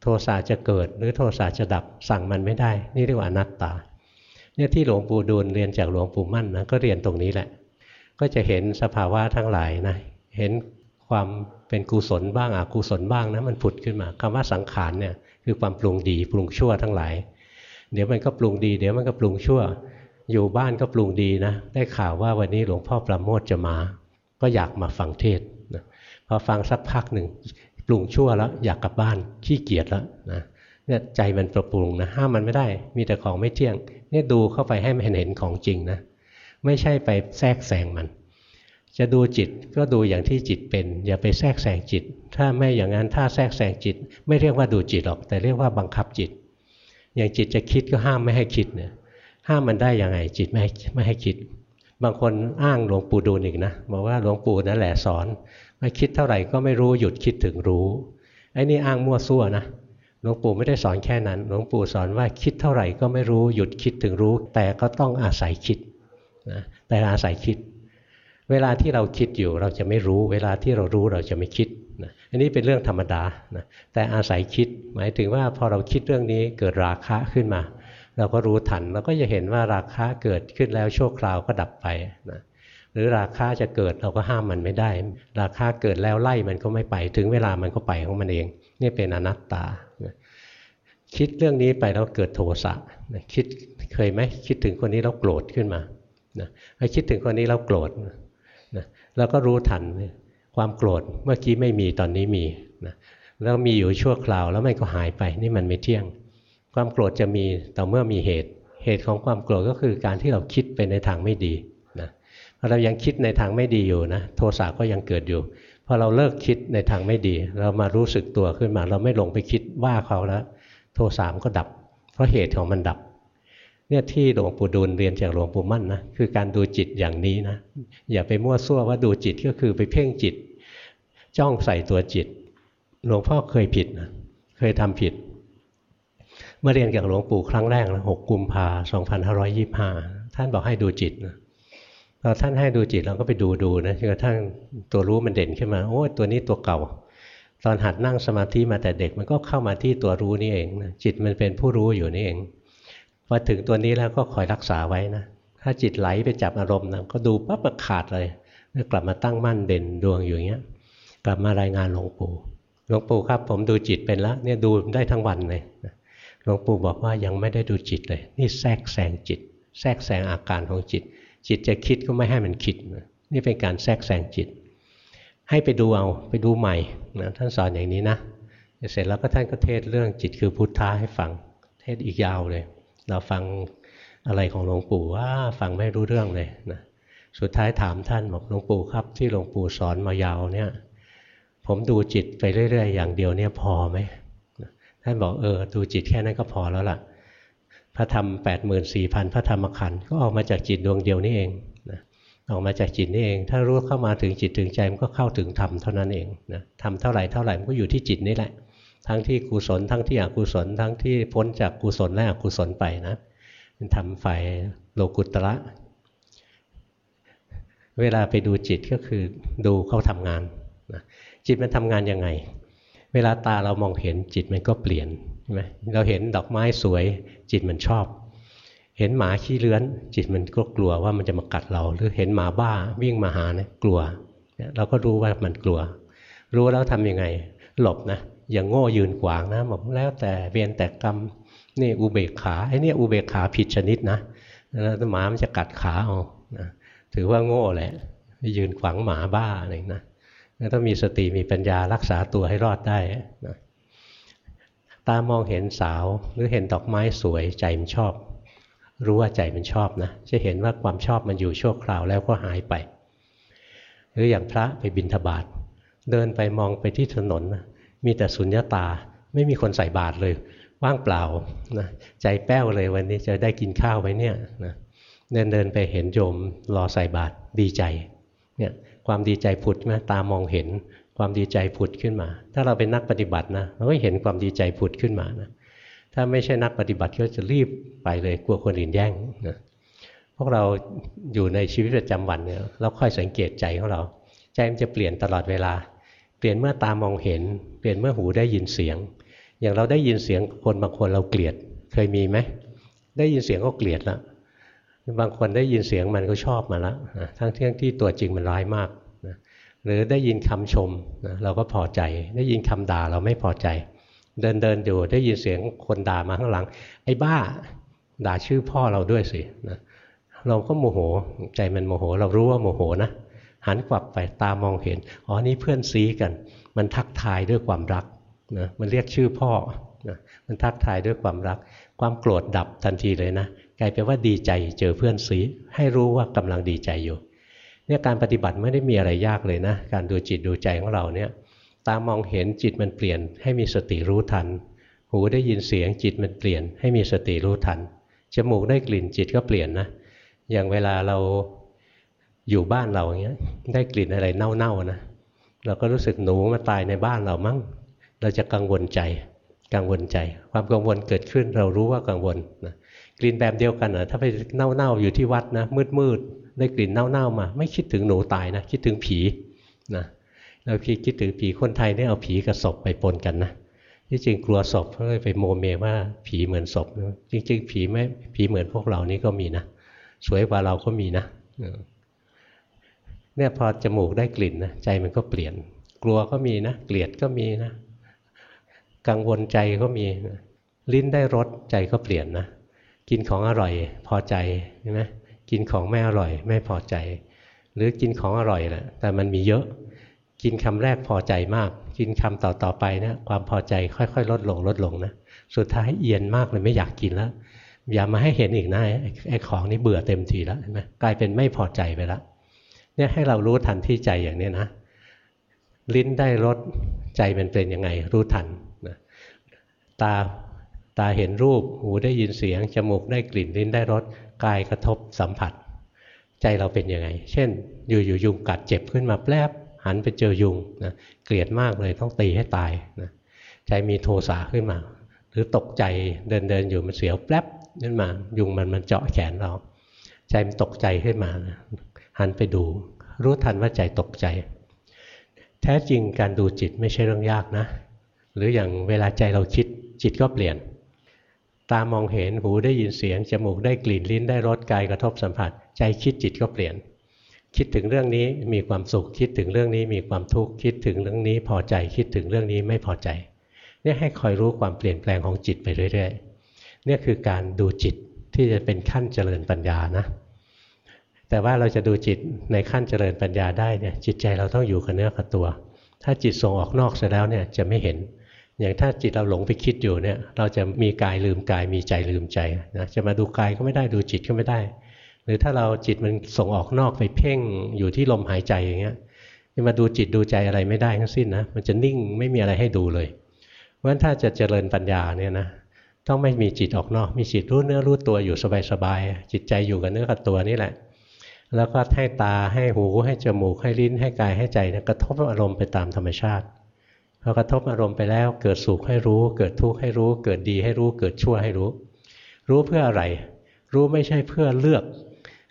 โทสะจะเกิดหรือโทสะจะดับสั่งมันไม่ได้ นี่เรียกว่าอนัตตาเนี่ยที่หลวงปู่ดูลเรียนจากหลวงปู่มั่นนะก็เรียนตรงนี้แหละ ก็จะเห็นสภาวะทั้งหลายนะเห็น ความเป็นกุศลบ้างอกุศลบ้างนะมันผุดขึ้นมาคำว่าสังขารเนี่ยคือความปรุงดีปรุงชั่วทั้งหลาย เดี๋ยวมันก็ปรุงดี เดี๋ยวมันก็ปรุงชั่ว อยู่บ้านก็ปรุงดีนะได้ข่าวว่าวันนี้หลวงพ่อประโมทจะมา ก็อยากมาฟังเทศนะพอฟังสักพักหนึ่งปรุงชั่วแล้วอยากกลับบ้านขี้เกียจแล้วนะเนี่ยใจมันประปรุงนะห้ามมันไม่ได้ มีแต่ของไม่เที่ยงเนี่ยดูเข้าไปให้มันเห็นของจริงนะไม่ใช่ไปแทรกแซงมัน จะดูจิตก็ดูอย่างที่จิตเป็น อย่าไปแทรกแซงจิต ถ้าไม่อย่างนั้นถ้าแทรกแซงจิต ไม่เรียกว่าดูจิตหรอก แต่เรียกว่าบังคับจิต อย่างจิตจะคิดก็ห้ามไม่ให้คิดเนี่ยห้ามมันได้ยังไงจิตไม่ให้ไม่ให้คิด บางคนอ้างหลวงปู่ดูลอีกนะบอกว่าหลวงปู่นั่นแหละสอนไม่คิดเท่าไหร่ก็ไม่รู้หยุดคิดถึงรู้ไอ้นี่อ้างมั่วซั่วนะหลวงปู่ไม่ได้สอนแค่นั้น หลวงปู่สอนว่าคิดเท่าไหร่ก็ไม่รู้หยุดคิดถึงรู้ แต่ก็ต้องอาศัยคิดนะแต่อาศัยคิด เวลาที่เราคิดอยู่เราจะไม่รู้ เวลาที่เรารู้เราจะไม่คิดนะอันนี้เป็นเรื่องธรรมดานะแต่อาศัยคิด หมายถึงว่าพอเราคิดเรื่องนี้เกิดราคะขึ้นมา เราก็รู้ทันเราก็จะเห็นว่าราคะเกิดขึ้นแล้วชั่วคราวก็ดับไปนะหรือราคาจะเกิดเราก็ห้ามมันไม่ได้ ราคาเกิดแล้วไล่มันก็ไม่ไป ถึงเวลามันก็ไปของมันเอง นี่เป็นอนัตตา คิดเรื่องนี้ไปแล้วเกิดโทสะคิดเคยไหมคิดถึงคนนี้แล้วโกรธขึ้นมาถ้คิดถึงคนนี้แล้วโกรธ นะเราก็รู้ทันความโกรธเมื่อกี้ไม่มีตอนนี้มีนะแล้วมีอยู่ชั่วคราวแล้วมันก็หายไปนี่มันไม่เที่ยง ความโกรธจะมีต่อเมื่อมีเหตุ เหตุของความโกรธก็คือการที่เราคิดไปในทางไม่ดีนะเรายังคิดในทางไม่ดีอยู่นะโทสะก็ยังเกิดอยู่พอเราเลิกคิดในทางไม่ดี เรามารู้สึกตัวขึ้นมา เราไม่หลงไปคิดว่าเขาแล้ว โทสะก็ดับ เพราะเหตุของมันดับ เนี่ยที่หลวงปู่ดูลเรียนจากหลวงปู่มั่นนะคือการดูจิตอย่างนี้นะอย่าไปมั่วซั่วว่าดูจิตก็คือไปเพ่งจิต จ้องใส่ตัวจิต หลวงพ่อเคยผิดนะเคยทำผิดเมื่อเรียนกับหลวงปู่ครั้งแรกนะหกกุมภาสองพันห้าร้อยยี่ห้าท่านบอกให้ดูจิตนะพอท่านให้ดูจิตเราก็ไปดูดูนะจนกระทั่งตัวรู้มันเด่นขึ้นมา โอ้ตัวนี้ตัวเก่า ตอนหัดนั่งสมาธิมาแต่เด็กมันก็เข้ามาที่ตัวรู้นี่เองนะจิตมันเป็นผู้รู้อยู่นี่เอง พอถึงตัวนี้แล้วก็คอยรักษาไว้นะถ้าจิตไหลไปจับอารมณ์นะก็ดูปั๊บขาดเลยกลับมาตั้งมั่นเด่นดวงอยู่อย่างเงี้ย กลับมารายงานหลวงปู่หลวงปู่ครับ ผมดูจิตเป็นแล้วเนี่ยดูได้ทั้งวันเลยหลวงปู่บอกว่ายังไม่ได้ดูจิตเลย นี่แทรกแซงจิต แทรกแซงอาการของจิต จิตจะคิดก็ไม่ให้มันคิดนี่เป็นการแทรกแซงจิต ให้ไปดูเอาไปดูใหม่นะท่านสอนอย่างนี้นะเสร็จแล้วก็ท่านก็เทศเรื่องจิตคือพุทธะให้ฟังเทศอีกยาวเลย เราฟังอะไรของหลวงปู่ว่าฟังไม่รู้เรื่องเลยนะสุดท้ายถามท่านบอกหลวงปู่ครับ ที่หลวงปู่สอนมายาวเนี่ย ผมดูจิตไปเรื่อย ๆ อย่างเดียวเนี่ยพอไหมท่านบอกเออดูจิตแค่นั้นก็พอแล้วล่ะ พระธรรม8 4 0 0 0 พระธรรมขันธ์ก็ออกมาจากจิตดวงเดียวนี่เองนะออกมาจากจิตนี่เอง ถ้ารู้เข้ามาถึงจิตถึงใจมันก็เข้าถึงธรรมเท่านั้นเองนะทำเท่าไหร่เท่าไหร่มันก็อยู่ที่จิตนี่แหละ ทั้งที่กุศลทั้งที่อกุศลทั้งที่พ้นจากกุศลและอกุศลไปนะมันทำฝ่ายโลกุตระ เวลาไปดูจิตก็คือดูเขาทำงานนะจิตมันทำงานยังไง เวลาตาเรามองเห็นจิตมันก็เปลี่ยนใช่ไหมเราเห็นดอกไม้สวยจิตมันชอบ เห็นหมาขี้เลื้อน จิตมันก็กลัวว่ามันจะมากัดเรา หรือเห็นหมาบ้าวิ่งมาหาเนี่ยกลัว เราก็รู้ว่ามันกลัว รู้แล้วทำยังไง หลบนะ อย่างโง่ยืนขวางนะบอกแล้วแต่เวียนแต่กรรมนี่อุเบกขาไอ้นี่อุเบกขาผิดชนิดนะแล้วหมามันจะกัดขาเอานะถือว่าโง่แหละยืนขวางหมาบ้าอะไรนะต้องมีสติมีปัญญารักษาตัวให้รอดได้นะตามองเห็นสาวหรือเห็นดอกไม้สวยใจมันชอบ รู้ว่าใจมันชอบนะจะเห็นว่าความชอบมันอยู่ชั่วคราวแล้วก็หายไป หรืออย่างพระไปบินทบาทเดินไปมองไปที่ถนนนะ มีแต่สุญญาตา ไม่มีคนใส่บาตรเลย ว่างเปล่านะใจแป้วเลยวันนี้จะได้กินข้าวไว้เนี่ยนะเดินเดินไปเห็นโยมรอใส่บาตรดีใจเนี่ยความดีใจผุดมาตามองเห็นความดีใจผุดขึ้นมา ถ้าเราเป็นนักปฏิบัตินะเราก็เห็นความดีใจผุดขึ้นมานะถ้าไม่ใช่นักปฏิบัติก็จะรีบไปเลยกลัวคนอื่นแย่งนะพวกเราอยู่ในชีวิตประจำวันเนี่ยเราค่อยสังเกตใจของเรา ใจมันจะเปลี่ยนตลอดเวลา เปลี่ยนเมื่อตามองเห็น เปลี่ยนเมื่อหูได้ยินเสียง อย่างเราได้ยินเสียงคนบางคนเราเกลียด เคยมีไหม ได้ยินเสียงก็เกลียดแล้วบางคนได้ยินเสียงมันก็ชอบมาแล้วทั้งที่ที่ตัวจริงมันร้ายมากหรือได้ยินคำชมนะเราก็พอใจ ได้ยินคำด่าเราไม่พอใจ เดินเดินอยู่ได้ยินเสียงคนด่ามาข้างหลัง ไอ้บ้าด่าชื่อพ่อเราด้วยสินะเราก็โมโหใจมันโมโห เรารู้ว่าโมโหนะ หันกลับไปตามองเห็นอ๋อนี่เพื่อนซีกัน มันทักทายด้วยความรักนะมันเรียกชื่อพ่อนะมันทักทายด้วยความรัก ความโกรธดับทันทีเลยนะกลายเป็นว่าดีใจเจอเพื่อนซีให้รู้ว่ากำลังดีใจอยู่เนี่ยการปฏิบัติไม่ได้มีอะไรยากเลยนะ การดูจิตดูใจของเราเนี่ยตามองเห็นจิตมันเปลี่ยนให้มีสติรู้ทัน หูได้ยินเสียงจิตมันเปลี่ยนให้มีสติรู้ทันจมูกได้กลิ่นจิตก็เปลี่ยนนะอย่างเวลาเรา อยู่บ้านเราอย่างเงี้ย ได้กลิ่นอะไรเน่าๆนะเราก็รู้สึกหนูมาตายในบ้านเรามั้ง เราจะกังวลใจ กังวลใจ ความกังวลเกิดขึ้นเรารู้ว่ากังวลนะกลิ่นแบบเดียวกันนะถ้าไปเน่าๆอยู่ที่วัดนะมืดๆได้กลิ่นเน่าๆมา ไม่คิดถึงหนูตายนะคิดถึงผีนะเราคิดคิดถึงผีคนไทยเนี่ยเอาผีกับศพไปปนกันนะที่จริงกลัวศพก็เลยไปโมเมว่าผีเหมือนศพจริง ๆ ผีไม่ผีเหมือนพวกเรานี่ก็มีนะสวยกว่าเราก็มีนะ เนี่ยพอจมูกได้กลิ่นนะใจมันก็เปลี่ยน กลัวก็มีนะเกลียดก็มีนะ กังวลใจก็มีนะลิ้นได้รสใจก็เปลี่ยนนะ กินของอร่อยพอใจใช่ไหมกินของไม่อร่อยไม่พอใจ หรือกินของอร่อยแหละแต่มันมีเยอะ กินคำแรกพอใจมาก กินคำต่อต่อไปเนะี่ยความพอใจค่อยๆ ลดลงลดลงนะสุดท้ายเอียนมากเลยไม่อยากกินแล้วอย่ามาให้เห็นอีกนะไอ้ของนี้เบื่อเต็มทีแล้วเห็นไหมกลายเป็นไม่พอใจไปแล้ว เนี่ยให้เรารู้ทันที่ใจอย่างนี้นะ ลิ้นได้รสใจมันเป็นยังไงรู้ทันนะตาตาเห็นรูปหูได้ยินเสียง จมูกได้กลิ่นลิ้นได้รสกายกระทบสัมผัส ใจเราเป็นยังไง เช่น อยู่อยู่ยุงกัดเจ็บขึ้นมาแป๊บหันไปเจอยุงนะเกลียดมากเลยต้องตีให้ตายนะใจมีโทสะขึ้นมา หรือตกใจเดินเดินอยู่มันเสียวแป๊บขึ้นมา ยุงมันมันเจาะแขนเรา ใจมันตกใจขึ้นมานะ หันไปดู รู้ทันว่าใจตกใจ แท้จริงการดูจิตไม่ใช่เรื่องยากนะ หรืออย่างเวลาใจเราคิดจิตก็เปลี่ยน ตามองเห็นหูได้ยินเสียง จมูกได้กลิ่นลิ้นได้รสกายกระทบสัมผัส ใจคิดจิตก็เปลี่ยน คิดถึงเรื่องนี้มีความสุขคิดถึงเรื่องนี้มีความทุกข์คิดถึงเรื่องนี้พอใจคิดถึงเรื่องนี้ไม่พอใจเนี่ยให้คอยรู้ความเปลี่ยนแปลงของจิตไปเรื่อยๆเนี่ยคือการดูจิตที่จะเป็นขั้นเจริญปัญญานะ แต่ว่าเราจะดูจิตในขั้นเจริญปัญญาได้เนี่ยจิตใจเราต้องอยู่กับเนื้อกับตัว ถ้าจิตส่งออกนอกเสร็จแล้วเนี่ยจะไม่เห็น อย่างถ้าจิตเราหลงไปคิดอยู่เนี่ยเราจะมีกายลืมกายมีใจลืมใจนะจะมาดูกายก็ไม่ได้ดูจิตก็ไม่ได้ หรือถ้าเราจิตมันส่งออกนอกไปเพ่งอยู่ที่ลมหายใจอย่างเงี้ยจะมาดูจิตดูใจอะไรไม่ได้ทั้งสิ้นนะมันจะนิ่งไม่มีอะไรให้ดูเลยเพราะฉะนั้นถ้าจะเจริญปัญญาเนี่ยนะต้องไม่มีจิตออกนอก มีจิตรู้เนื้อรู้ตัวอยู่สบายๆจิตใจอยู่กับเนื้อกับตัวนี่แหละ แล้วก็ให้ตาให้หูให้จมูกให้ลิ้นให้กายให้ใจนะกระทบอารมณ์ไปตามธรรมชาติพอกระทบอารมณ์ไปแล้วเกิดสุขให้รู้ เกิดทุกข์ให้รู้ เกิดดีให้รู้ เกิดชั่วให้รู้ รู้เพื่ออะไร รู้ไม่ใช่เพื่อเลือก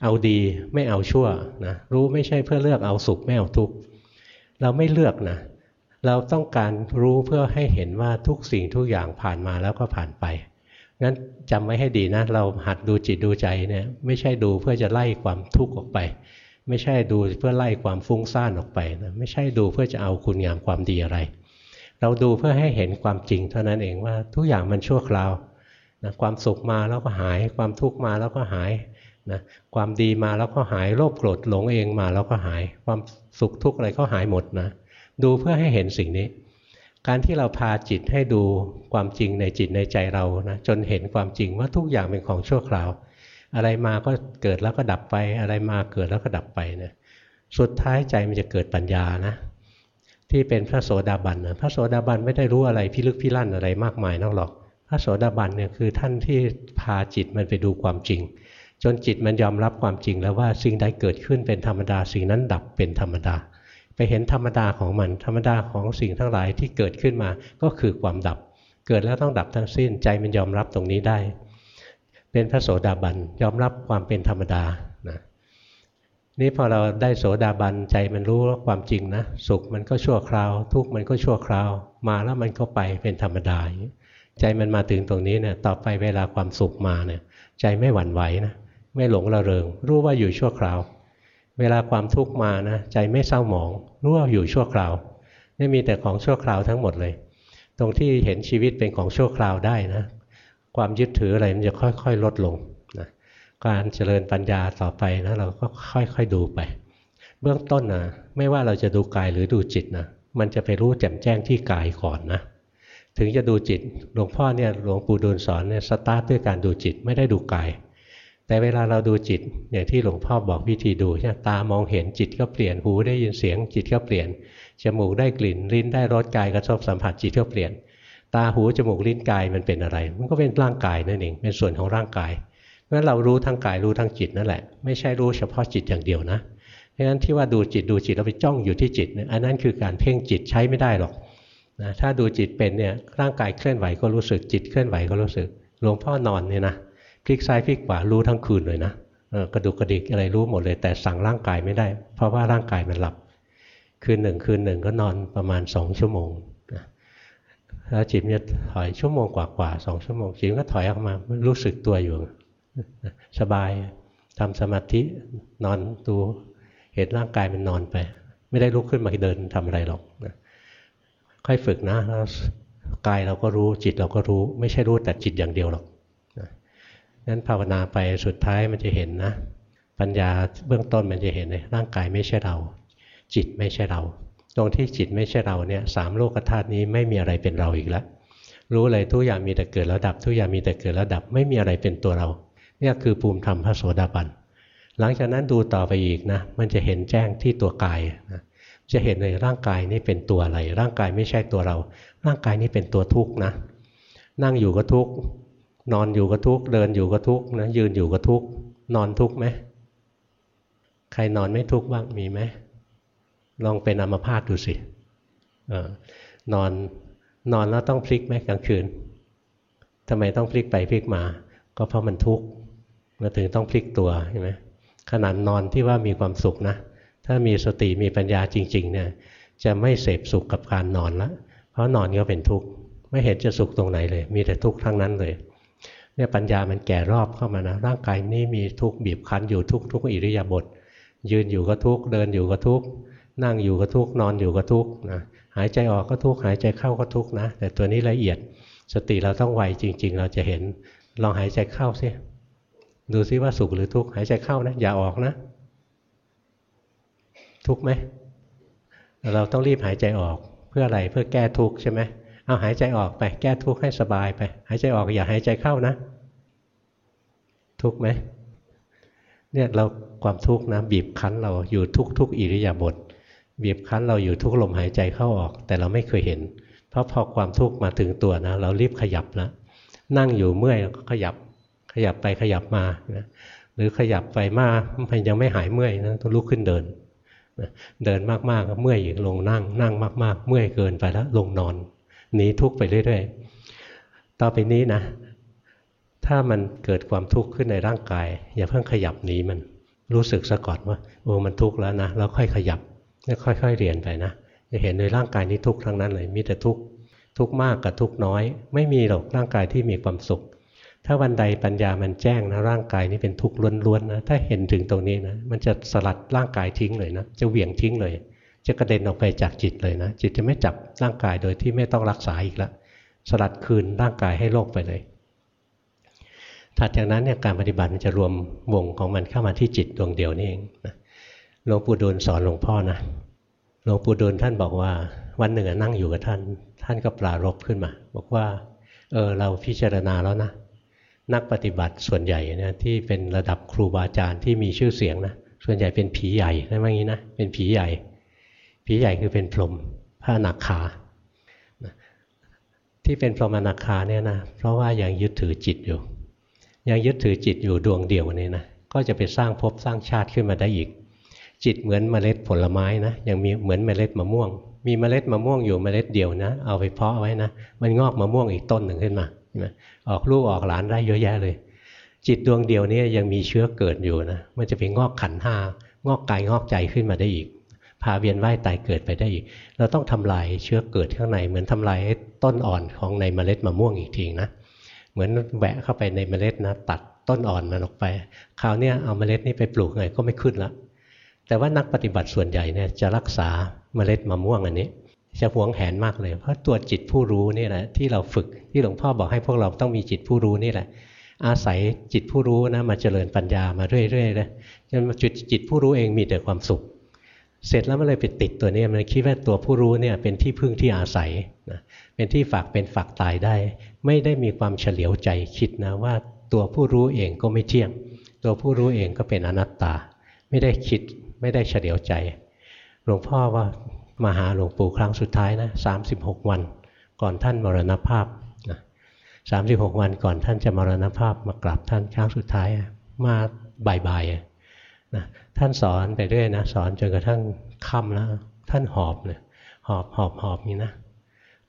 เอาดีไม่เอาชั่วนะรู้ไม่ใช่เพื่อเลือกเอาสุขไม่เอาทุกข์เราไม่เลือกนะเราต้องการรู้เพื่อให้เห็นว่าทุกสิ่งทุกอย่างผ่านมาแล้วก็ผ่านไป งั้นจำไว้ให้ดีนะ เราหัดดูจิตดูใจเนี่ยไม่ใช่ดูเพื่อจะไล่ความทุกข์ออกไป ไม่ใช่ดูเพื่อไล่ความฟุ้งซ่านออกไปนะไม่ใช่ดูเพื่อจะเอาคุณงามความดีอะไร เราดูเพื่อให้เห็นความจริงเท่านั้นเองว่าทุกอย่างมันชั่วคราวนะความสุขมาแล้วก็หาย ความทุกข์มาแล้วก็หายนะความดีมาแล้วก็หายโลภโกรธหลงเองมาแล้วก็หาย ความสุขทุกข์อะไรก็หายหมดนะดูเพื่อให้เห็นสิ่งนี้ การที่เราพาจิตให้ดูความจริงในจิตในใจเรานะจนเห็นความจริงว่าทุกอย่างเป็นของชั่วคราว อะไรมาก็เกิดแล้วก็ดับไป อะไรมาเกิดแล้วก็ดับไปนะสุดท้ายใจมันจะเกิดปัญญานะที่เป็นพระโสดาบันนะพระโสดาบันไม่ได้รู้อะไรพิลึกพิลั่นอะไรมากมายนักหรอก พระโสดาบันเนี่ยคือท่านที่พาจิตมันไปดูความจริง จนจิตมันยอมรับความจริงแล้วว่าสิ่งใดเกิดขึ้นเป็นธรรมดา สิ่งนั้นดับเป็นธรรมดา เห็นธรรมดาของมัน ธรรมดาของสิ่งทั้งหลายที่เกิดขึ้นมาก็คือความดับ เกิดแล้วต้องดับทั้งสิ้น ใจมันยอมรับตรงนี้ได้ เป็นพระโสดาบันยอมรับความเป็นธรรมดานะนี่พอเราได้โสดาบันใจมันรู้ความจริงนะสุขมันก็ชั่วคราว ทุกข์มันก็ชั่วคราว มาแล้วมันก็ไปเป็นธรรมดาใจมันมาถึงตรงนี้เนี่ยต่อไปเวลาความสุขมาเนี่ยใจไม่หวั่นไหวนะไม่หลงระเริง รู้ว่าอยู่ชั่วคราว เวลาความทุกข์มานะใจไม่เศร้าหมองรู้ว่าอยู่ชั่วคราวไม่มีแต่ของชั่วคราวทั้งหมดเลย ตรงที่เห็นชีวิตเป็นของชั่วคราวได้นะ ความยึดถืออะไรมันจะค่อย ๆ ลดลงนะการเจริญปัญญาต่อไปนะเราก็ค่อยๆดูไป เบื้องต้นนะไม่ว่าเราจะดูกายหรือดูจิตนะมันจะไปรู้แจ่มแจ้งที่กายก่อนนะถึงจะดูจิตหลวงพ่อเนี่ยหลวงปู่ดูลสอนเนี่ยสตาร์ทด้วยการดูจิตไม่ได้ดูกาย แต่เวลาเราดูจิตอย่างที่หลวงพ่อบอกวิธีดูใช่ตามองเห็นจิตก็เปลี่ยนหูได้ยินเสียงจิตก็เปลี่ยนจมูกได้กลิ่นลิ้นได้รสกายกระทบสัมผัสจิตก็เปลี่ยน ตาหูจมูกลิ้นกายมันเป็นอะไร มันก็เป็นร่างกายนั่นเองเป็นส่วนของร่างกายเพราะฉะนั้นเรารู้ทั้งกายรู้ทั้งจิตนั่นแหละ ไม่ใช่รู้เฉพาะจิตอย่างเดียวนะเพราะฉะนั้นที่ว่าดูจิตดูจิตเราไปจ้องอยู่ที่จิตเนี่ยอันนั้นคือการเพ่งจิตใช้ไม่ได้หรอกนะถ้าดูจิตเป็นเนี่ยร่างกายเคลื่อนไหวก็รู้สึกจิตเคลื่อนไหวก็รู้สึกหลวงพ่อนอนเนี่ยนะ พลิกซ้ายพลิกขวารู้ทั้งคืนเลยนะกระดุกกระดิกอะไรรู้หมดเลย แต่สั่งร่างกายไม่ได้ เพราะว่าร่างกายมันหลับ คืนหนึ่งคืนหนึ่งก็นอนประมาณสองชั่วโมงแล้วจิตจะถอยชั่วโมงกว่าๆสองชั่วโมงจิตก็ถอยออกมารู้สึกตัวอยู่ สบายทำสมาธินอนดูเห็นร่างกายมันนอนไป ไม่ได้ลุกขึ้นมาเดินทำอะไรหรอกนะค่อยฝึกนะแล้วกายเราก็รู้จิตเราก็รู้ ไม่ใช่รู้แต่จิตอย่างเดียวหรอก นั้นภาวนาไปสุดท้ายมันจะเห็นนะ ปัญญาเบื้องต้นมันจะเห็นเลยร่างกายไม่ใช่เรา จิตไม่ใช่เรา ตรงที่จิตไม่ใช่เราเนี่ยสามโลกธาตุนี้ไม่มีอะไรเป็นเราอีกแล้วรู้เลยทุกอย่างมีแต่เกิดแล้วดับ ทุกอย่างมีแต่เกิดแล้วดับไม่มีอะไรเป็นตัวเรา เนี่ยคือภูมิธรรมพระโสดาบันหลังจากนั้นดูต่อไปอีกนะ มันจะเห็นแจ้งที่ตัวกายนะจะเห็นเลยร่างกายนี้เป็นตัวอะไร ร่างกายไม่ใช่ตัวเรา ร่างกายนี้เป็นตัวทุกข์นะ นั่งอยู่ก็ทุกข์ นอนอยู่ก็ทุกข์เดินอยู่ก็ทุกข์นะยืนอยู่ก็ทุกข์นอนทุกข์ไหมใครนอนไม่ทุกข์บ้างมีไหมลองเป็นอัมพาตดูสินอนนอนแล้วต้องพลิกไหมกลางคืนทำไมต้องพลิกไปพลิกมา ก็เพราะมันทุกข์มาถึงต้องพลิกตัวใช่ไหมขนาดนอนที่ว่ามีความสุขนะ ถ้ามีสติมีปัญญาจริง ๆ เนี่ย จะไม่เสพสุขกับการนอนละเพราะนอนก็เป็นทุกข์ไม่เห็นจะสุขตรงไหนเลย มีแต่ทุกข์ทั้งนั้นเลย เนี่ยปัญญามันแก่รอบเข้ามานะร่างกายนี้มีทุกข์บีบคั้นอยู่ทุกทุกอิริยาบถยืนอยู่ก็ทุกข์เดินอยู่ก็ทุกข์นั่งอยู่ก็ทุกข์นอนอยู่ก็ทุกข์นะหายใจออกก็ทุกข์หายใจเข้าก็ทุกข์นะ แต่ตัวนี้ละเอียดสติเราต้องไวจริง ๆ เราจะเห็นลองหายใจเข้าสิดูซิว่าสุขหรือทุกข์หายใจเข้านะ อย่าออกนะ ทุกข์ไหมเราต้องรีบหายใจออกเพื่ออะไรเพื่อแก้ทุกข์ใช่ไหม เอาหายใจออกไป แก้ทุกข์ให้สบายไป หายใจออกอย่าหายใจเข้านะ ทุกข์ไหมเนี่ยเราความทุกข์นะบีบคั้นเราอยู่ทุกทุกอิริยาบถบีบคั้นเราอยู่ทุกลมหายใจเข้าออก แต่เราไม่เคยเห็น เพราะพอความทุกข์มาถึงตัวนะ เรารีบขยับแล้วนั่งอยู่เมื่อยก็ขยับขยับไปขยับมานะหรือขยับไปมากมันยังไม่หายเมื่อยนะต้องลุกขึ้นเดินเดินมากๆก็เมื่อยอีกลงนั่ง นั่งมาก ๆ เมื่อยเกินไปแล้วลงนอน หนีทุกข์ไปเรื่อยๆ ต่อไปนี้นะ ถ้ามันเกิดความทุกข์ขึ้นในร่างกาย อย่าเพิ่งขยับหนีมันรู้สึกซะก่อนว่าโอ้มันทุกข์แล้วนะแล้วค่อยขยับค่อยๆเรียนไปนะจะเห็นในร่างกายนี้ทุกข์ทั้งนั้นเลยมีแต่ทุกข์ทุกข์มากกับทุกข์น้อย ไม่มีหรอกร่างกายที่มีความสุข ถ้าวันใดปัญญามันแจ้งนะร่างกายนี้เป็นทุกข์ล้วนๆนะถ้าเห็นถึงตรงนี้นะมันจะสลัดร่างกายทิ้งเลยนะจะเหวี่ยงทิ้งเลย จะกระเด็นออกไปจากจิตเลยนะ จิตจะไม่จับร่างกายโดยที่ไม่ต้องรักษาอีกแล้วสลัดคืนร่างกายให้โลกไปเลย ถัดจากนั้นเนี่ยการปฏิบัติมันจะรวมวงของมันเข้ามาที่จิตดวงเดียวนี่เองหลวงปู่ดูลสอนหลวงพ่อนะหลวงปู่ดูลท่านบอกว่า วันหนึ่งนั่งอยู่กับท่าน ท่านก็ปรารบขึ้นมา บอกว่าเออเราพิจารณาแล้วนะ นักปฏิบัติส่วนใหญ่เนะที่เป็นระดับครูบาอาจารย์ที่มีชื่อเสียงนะส่วนใหญ่เป็นผีใหญ่ใช่ไหมงี้นะเป็นผีใหญ่ ผีใหญ่คือเป็นพรหมพระนาคาที่เป็นพรหมอนาคาเนี่ยนะเพราะว่ายังยึดถือจิตอยู่ ยังยึดถือจิตอยู่ดวงเดียวนี่นะก็จะไปสร้างภพสร้างชาติขึ้นมาได้อีก จิตเหมือนเมล็ดผลไม้นะยังมีเหมือนเมล็ดมะม่วง มีเมล็ดมะม่วงอยู่เมล็ดเดียวนะ เอาไปเพาะไว้นะ มันงอกมะม่วงอีกต้นหนึ่งขึ้นมาออกลูกออกหลานได้เยอะแยะเลย จิตดวงเดียวนี้ยังมีเชื้อเกิดอยู่นะมันจะไปงอกขันห้างอกกายงอกใจขึ้นมาได้อีก พาเวียนว่ายตายเกิดไปได้อีก เราต้องทำลายเชื้อเกิดข้างใน เหมือนทำลายต้นอ่อนของในเมล็ดมะม่วงอีกทีนะ เหมือนแหวะเข้าไปในเมล็ดนะ ตัดต้นอ่อนมันออกไป คราวนี้เอาเมล็ดนี้ไปปลูกไงก็ไม่ขึ้นละแต่ว่านักปฏิบัติส่วนใหญ่เนี่ยจะรักษาเมล็ดมะม่วงอันนี้ จะหวงแหนมากเลย เพราะตัวจิตผู้รู้นี่แหละที่เราฝึกที่หลวงพ่อบอกให้พวกเราต้องมีจิตผู้รู้นี่แหละอาศัยจิตผู้รู้นะมาเจริญปัญญามาเรื่อยๆเลยจนจุดจิตผู้รู้เองมีแต่ความสุข เสร็จแล้วมันเลยไปติดตัวนี้มันคิดว่าตัวผู้รู้เนี่ยเป็นที่พึ่งที่อาศัยนะเป็นที่ฝากเป็นฝากตายได้ ไม่ได้มีความเฉลียวใจคิดนะว่าตัวผู้รู้เองก็ไม่เที่ยง ตัวผู้รู้เองก็เป็นอนัตตา ไม่ได้คิดไม่ได้เฉลียวใจหลวงพ่อว่ามาหาหลวงปู่ครั้งสุดท้ายนะสาวัน ก่อนท่านมรณภาพนะสาวันก่อนท่านจะมรณภาพมากราบท่านครั้งสุดท้ายมาบ่ายๆนะ ท่านสอนไปเรื่อยนะสอนจนกระทั่งค่ำแล้วท่านหอบเลยหอบหอบหอบนี่นะ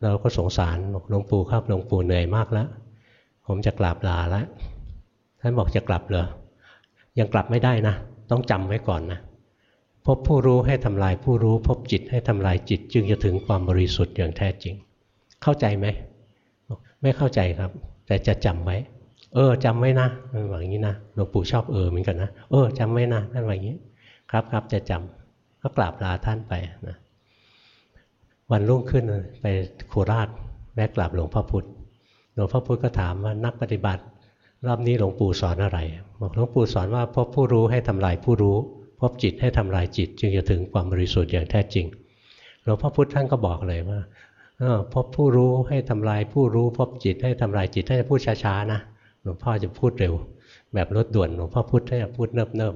เราก็สงสารหลวงปู่ครับหลวงปู่เหนื่อยมากแล้ว ผมจะกลับลาแล้วท่านบอกจะกลับเหรอยังกลับไม่ได้นะ ต้องจำไว้ก่อนนะพบผู้รู้ให้ทำลายผู้รู้ พบจิตให้ทำลายจิต จึงจะถึงความบริสุทธิ์อย่างแท้จริง เข้าใจไหมไม่เข้าใจครับ แต่จะจำไว้ เออจำไว้นะท่านบอกอย่างนี้นะหลวงปู่ชอบเออเหมือนกันนะเออจำไว้นะท่านบอกอย่างนี้ ครับครับจะจำก็กราบลาท่านไปนะวันรุ่งขึ้นไปโคราชแวะกราบหลวงพ่อพุธหลวงพ่อพุธก็ถามว่านักปฏิบัติ รอบนี้หลวงปู่สอนอะไรบอกหลวงปู่สอนว่าพบผู้รู้ให้ทำลายผู้รู้ พบจิตให้ทำลายจิต จึงจะถึงความบริสุทธิ์อย่างแท้จริงหลวงพ่อพุธท่านก็บอกเลยว่าพบผู้รู้ให้ทำลายผู้รู้ พบจิตให้ทำลายจิตท่านจะพูดช้าๆนะ หลวงพ่อจะพูดเร็ว แบบรถด่วนหลวงพ่อพุธท่พูดเนิบ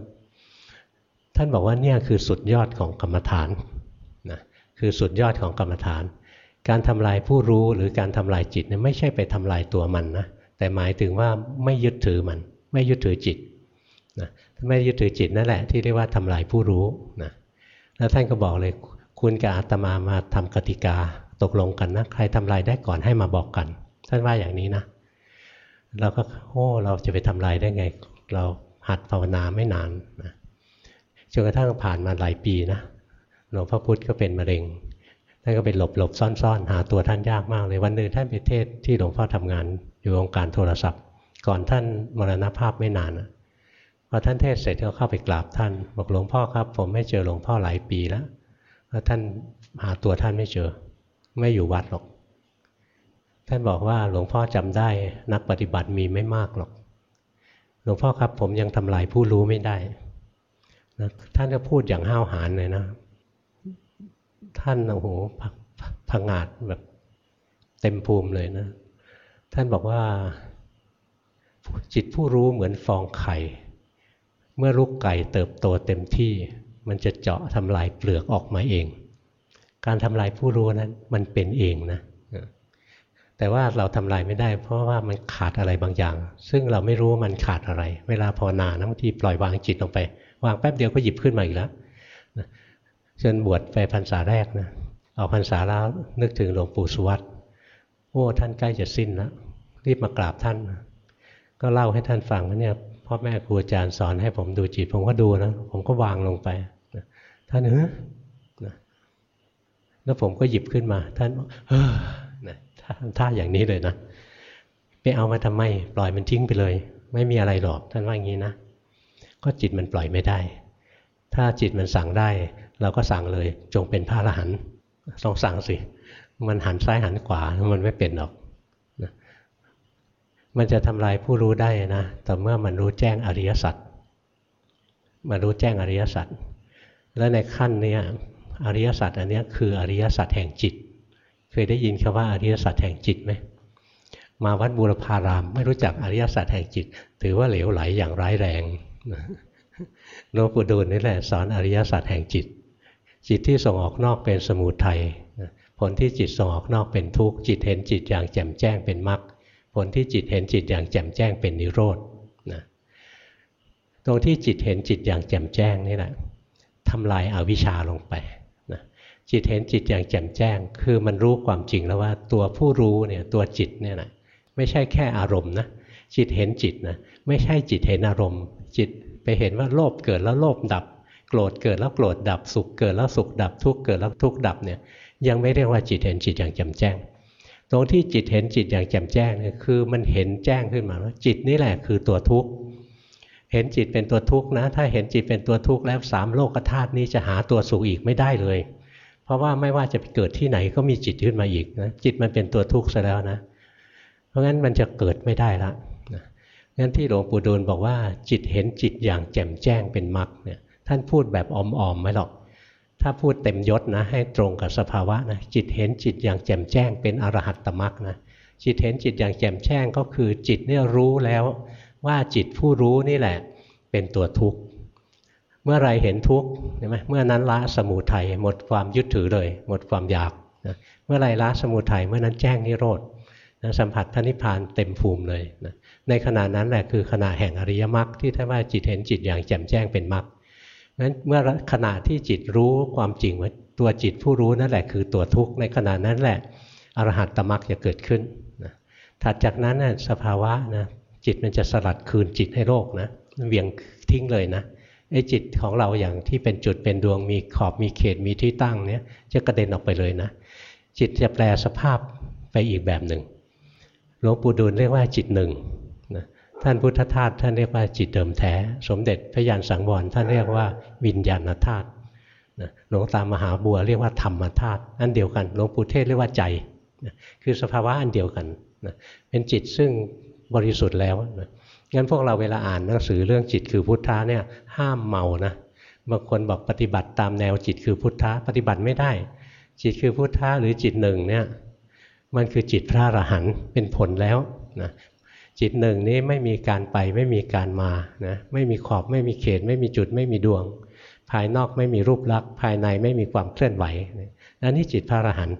ๆท่านบอกว่าเนี่ยคือสุดยอดของกรรมฐานนะคือสุดยอดของกรรมฐาน การทำลายผู้รู้หรือการทำลายจิตเนี่ยไม่ใช่ไปทำลายตัวมันนะแต่หมายถึงว่าไม่ยึดถือมัน ไม่ยึดถือจิตนะไม่ยึดถือจิตนั่นแหละที่เรียกว่าทำลายผู้รู้นะแล้วท่านก็บอกเลยคุณกับอาตมามาทำกติกาตกลงกันนะใครทำลายได้ก่อนให้มาบอกกัน ท่านว่าอย่างนี้นะ เราก็โอ้เราจะไปทำลายได้ไง เราหัดภาวนาไม่นานนะจนกระทั่งผ่านมาหลายปีนะหลวงพ่อพุธก็เป็นมะเร็งท่านก็เป็นหลบหลบซ่อนๆหาตัวท่านยากมากเลยวันหนึ่งท่านไปเทศที่หลวงพ่อทำงาน อยู่วงการโทรศัพท์ ก่อนท่านมรณภาพไม่นานนะพอท่านเทศเสร็จก็เข้าไปกราบท่าน บอกหลวงพ่อครับ ผมไม่เจอหลวงพ่อหลายปีแล้วแล้วท่านหาตัวท่านไม่เจอ ไม่อยู่วัดหรอก ท่านบอกว่าหลวงพ่อจำได้ นักปฏิบัติมีไม่มากหรอก หลวงพ่อครับผมยังทำลายผู้รู้ไม่ได้นะท่านก็พูดอย่างห้าวหาญเลยนะ ท่านโอ้โหพังงาดแบบเต็มภูมิเลยนะ ท่านบอกว่า จิตผู้รู้เหมือนฟองไข่ เมื่อลูกไก่เติบโตเต็มที่ มันจะเจาะทำลายเปลือกออกมาเอง การทำลายผู้รู้นั้นมันเป็นเองนะ แต่ว่าเราทำลายไม่ได้ เพราะว่ามันขาดอะไรบางอย่าง ซึ่งเราไม่รู้มันขาดอะไร เวลาภาวนานะบางทีปล่อยวางจิตลงไป วางแป๊บเดียวก็หยิบขึ้นมาอีกแล้วจนบวชไปพรรษาแรกนะออกพรรษาแล้วนึกถึงหลวงปู่สุวัตโอ้ท่านใกล้จะสิ้นแล้วรีบมากราบท่าน ก็เล่าให้ท่านฟังว่าเนี่ยพ่อแม่ครูอาจารย์สอนให้ผมดูจิต ผมก็ดูนะผมก็วางลงไปท่านเออแล้วผมก็หยิบขึ้นมา ท่านเออ ท่าอย่างนี้เลยนะไปเอามาทำไม ปล่อยมันทิ้งไปเลย ไม่มีอะไรหรอกท่านว่าอย่างนี้นะ ก็จิตมันปล่อยไม่ได้ ถ้าจิตมันสั่งได้ เราก็สั่งเลย จงเป็นพระอรหันต์ต้องสั่งสิ มันหันซ้ายหันขวามันไม่เป็นหรอกมันจะทำลายผู้รู้ได้นะแต่เมื่อมันรู้แจ้งอริยสัจมารู้แจ้งอริยสัจและในขั้นนี้อริยสัจอันนี้คืออริยสัจแห่งจิต เคยได้ยินคำว่าอริยสัจแห่งจิตไหมมาวัดบูรพาราม ไม่รู้จักอริยสัจแห่งจิต ถือว่าเหลวไหลอย่างร้ายแรงหลวงปู่ดูลนี่แหละสอนอริยสัจแห่งจิต จิตที่ส่งออกนอกเป็นสมุทัยผลที่จิตส่งออกนอกเป็นทุกข์จิตเห็นจิตอย่างแจ่มแจ้งเป็นมรรคผลที่จิตเห็นจิตอย่างแจ่มแจ้งเป็นนิโรธนะตรงที่จิตเห็นจิตอย่างแจ่มแจ้งนี่แหละทำลายอาวิชชาลงไป จิตเห็นจิตอย่างแจ่มแจ้ง คือมันรู้ความจริงแล้วว่าตัวผู้รู้เนี่ยตัวจิตเนี่ยนะไม่ใช่แค่อารมณ์นะจิตเห็นจิตนะไม่ใช่จิตเห็นอารมณ์ จิตไปเห็นว่าโลภเกิดแล้วโลภดับ โกรธเกิดแล้วโกรธดับ สุขเกิดแล้วสุขดับ ทุกข์เกิดแล้วทุกข์ดับเนี่ยยังไม่เรียกว่าจิตเห็นจิตอย่างแจ่มแจ้ง ตรงที่จิตเห็นจิตอย่างแจ่มแจ้งเนี่ยคือมันเห็นแจ้งขึ้นมาว่าจิตนี่แหละคือตัวทุกข์เห็นจิตเป็นตัวทุกข์นะ ถ้าเห็นจิตเป็นตัวทุกข์แล้วสามโลกธาตุนี้จะหาตัวสุขอีกไม่ได้เลย เพราะว่าไม่ว่าจะไปเกิดที่ไหนก็มีจิตขึ้นมาอีกนะจิตมันเป็นตัวทุกข์ซะแล้วนะ เพราะงั้นมันจะเกิดไม่ได้ละนะงั้นที่หลวงปู่ดูลบอกว่าจิตเห็นจิตอย่างแจ่มแจ้งเป็นมรรคเนี่ยท่านพูดแบบอ่อมๆไม่หรอก ถ้าพูดเต็มยศนะให้ตรงกับสภาวะนะจิตเห็นจิตอย่างแจ่มแจ้งเป็นอรหัตตมรรคนะจิตเห็นจิตอย่างแจ่มแจ้งก็คือจิตเนี่ยรู้แล้วว่าจิตผู้รู้นี่แหละ เป็นตัวทุกข์ เมื่อไรเห็นทุกข์ใช่ไหมเมื่อนั้นละสมุทัยหมดความยึดถือเลย หมดความอยากนะเมื่อไรละสมุทัยเมื่อนั้นแจ้งนิโรธนะสัมผัสพระนิพพานเต็มภูมิเลยนะในขณะนั้นแหละคือขณะแห่งอริยมรรคที่ท่านว่าจิตเห็นจิตอย่างแจ่มแจ้งเป็นมรรคนั้นเมื่อขณะที่จิตรู้ความจริงว่าตัวจิตผู้รู้นั่นแหละคือตัวทุกข์ในขณะนั้นแหละอรหัตตมรรคจะเกิดขึ้นนะถัดจากนั้นนะสภาวะนะจิตมันจะสลัดคืนจิตให้โลกนะเวียงทิ้งเลยนะ ไอ้จิตของเราอย่างที่เป็นจุดเป็นดวงมีขอบมีเขตมีที่ตั้งเนี้ยจะกระเด็นออกไปเลยนะ จิตจะแปลสภาพไปอีกแบบหนึ่งหลวงปู่ดูลเรียกว่าจิตหนึ่งนะท่านพุทธทาสท่านเรียกว่าจิตเดิมแท้ สมเด็จพระยานสังวรท่านเรียกว่าวิญญาณธาตุหลวงตามหาบัวเรียกว่าธรรมธาตุอันเดียวกันหลวงปู่เทศเรียกว่าใจ คือสภาวะอันเดียวกันเป็นจิตซึ่งบริสุทธิ์แล้วนะ งั้นพวกเราเวลาอ่านหนังสือเรื่องจิตคือพุทธะเนี่ยห้ามเมานะบางคนบอกปฏิบัติตามแนวจิตคือพุทธะปฏิบัติไม่ได้ จิตคือพุทธะหรือจิตหนึ่งเนี่ยมันคือจิตพระอรหันต์เป็นผลแล้วนะจิตหนึ่งนี้ไม่มีการไปไม่มีการมานะไม่มีขอบไม่มีเขต ไม่มีจุดไม่มีดวง ภายนอกไม่มีรูปลักษณ์ภายในไม่มีความเคลื่อนไหวนั่นนี่จิตพระอรหันต์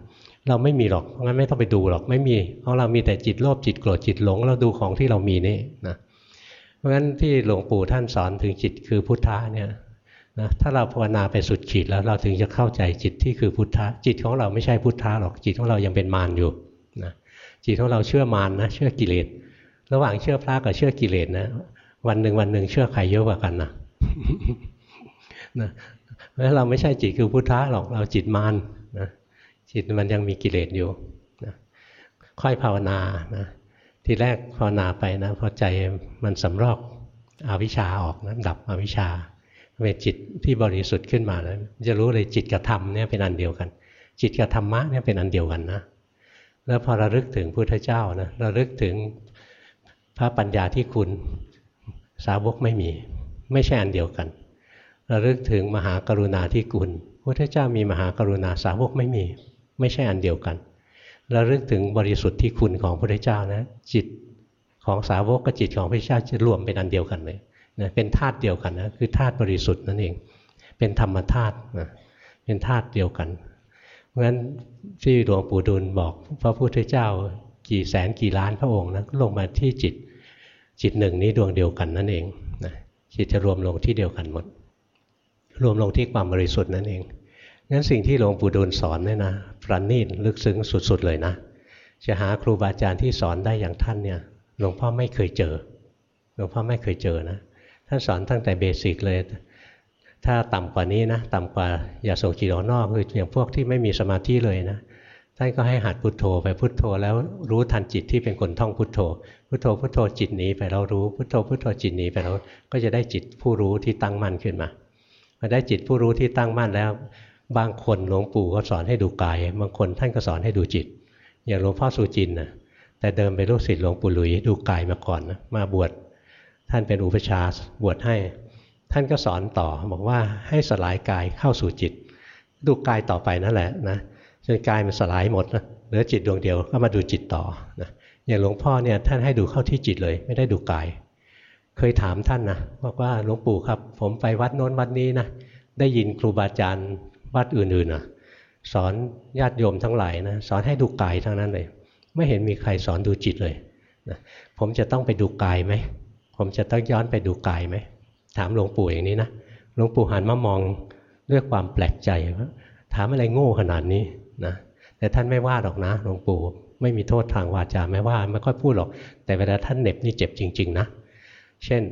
เราไม่มีหรอกเพราะงั้นไม่ต้องไปดูหรอกไม่มีเพราะเรามีแต่จิตโลภจิตโกรธจิตหลง เราดูของที่เรามีนี่นะ ราะงั้นที่หลวงปู่ท่านสอนถึงจิตคือพุทธะเนี่ยนะถ้าเราภาวนาไปสุดขีดแล้วเราถึงจะเข้าใจจิตที่คือพุทธะจิตของเราไม่ใช่พุทธะหรอกจิตของเรายังเป็นมารอยู่นะจิตของเราเชื่อมารนะเชื่อกิเลสระหว่างเชื่อพระกับเชื่อกิเลสนะวันหนึ่งวันหนึ่งเชื่อใครเยอะกว่ากันนะนะแล้วเราไม่ใช่จิตคือพุทธะหรอกเราจิตมารนะจิตมันยังมีกิเลสอยู่นะค่อยภาวนานะ ทีแรกภาวนาไปนะพอใจมันสำรอกอวิชชาออกนะดับอวิชชาเป็นจิตที่บริสุทธิ์ขึ้นมาแล้วจะรู้เลยจิตกับธรรมเนี่ยเป็นอันเดียวกัน จิตกับธรรมะเนี่ยเป็นอันเดียวกันนะแล้วพอระลึกถึงพุทธเจ้านะระลึกถึงพระปัญญาที่คุณสาวกไม่มี ไม่ใช่อันเดียวกันระลึกถึงมหากรุณาที่คุณพุทธเจ้ามีมหากรุณาสาวกไม่มี ไม่ใช่อันเดียวกัน ระลึกถึงบริสุทธิ์ที่คุณของพระพุทธเจ้านะ จิตของสาวกกับจิตของพระเจ้าจะรวมเป็นอันเดียวกันเลยนะเป็นธาตุเดียวกันนะคือธาตุบริสุทธิ์นั่นเอง เป็นธรรมธาตุนะเป็นธาตุเดียวกันเพราะฉะนั้นที่หลวงปู่ดูลบอกพระพุทธเจ้ากี่แสนกี่ล้านพระองค์นะลงมาที่จิตจิตหนึ่งนี้ดวงเดียวกันนั่นเองนะจิตจะรวมลงที่เดียวกันหมด รวมลงที่ความบริสุทธิ์นั่นเองงั้นสิ่งที่หลวงปู่ดูลสอนเนี่ยนะ ประณีตลึกซึ้งสุด ๆ เลยนะ จะหาครูบาอาจารย์ที่สอนได้อย่างท่านเนี่ยหลวงพ่อไม่เคยเจอหลวงพ่อไม่เคยเจอนะท่านสอนตั้งแต่เบสิกเลย ถ้าต่ำกว่านี้นะต่ำกว่าอย่าส่งจิตออกนอกคืออย่างพวกที่ไม่มีสมาธิเลยนะท่านก็ให้หัดพุทโธไปพุทโธ แล้วรู้ทันจิตที่เป็นคนท่องพุทโธ พุทโธพุทโธจิตหนีไปเรารู้พุทโธพุทโธจิตหนีไปเราก็จะได้จิตผู้รู้ที่ตั้งมั่นขึ้นมาพอได้จิตผู้รู้ที่ตั้งมั่นแล้ว บางคนหลวงปู่ก็สอนให้ดูกาย บางคนท่านก็สอนให้ดูจิต อย่างหลวงพ่อสุจินนะแต่เดิมเป็นลูกศิษย์หลวงปู่หลุยดูกายมาก่อนนะมาบวชท่านเป็นอุปชาบวชให้ ท่านก็สอนต่อบอกว่าให้สลายกายเข้าสู่จิต ดูกายต่อไปนั่นแหละนะจนกายมันสลายหมดนะเหลือจิตดวงเดียวก็มาดูจิตต่อนะอย่างหลวงพ่อเนี่ยท่านให้ดูเข้าที่จิตเลย ไม่ได้ดูกาย เคยถามท่านนะบอกว่าหลวงปู่ครับ ผมไปวัดโน้นวัดนี้นะได้ยินครูบาอาจารย์ วัดอื่นๆนะสอนญาติโยมทั้งหลายนะสอนให้ดูกายทั้งนั้นเลย ไม่เห็นมีใครสอนดูจิตเลยนะผมจะต้องไปดูกายไหม ผมจะต้องย้อนไปดูกายไหม ถามหลวงปู่อย่างนี้นะหลวงปู่หันมามองด้วยความแปลกใจว่าถามอะไรโง่ขนาดนี้นะแต่ท่านไม่ว่าหรอกนะหลวงปู่ไม่มีโทษทางวาจาไม่ว่าไม่ค่อยพูดหรอก แต่เวลาท่านเหน็บนี่เจ็บจริง ๆ นะ เช่น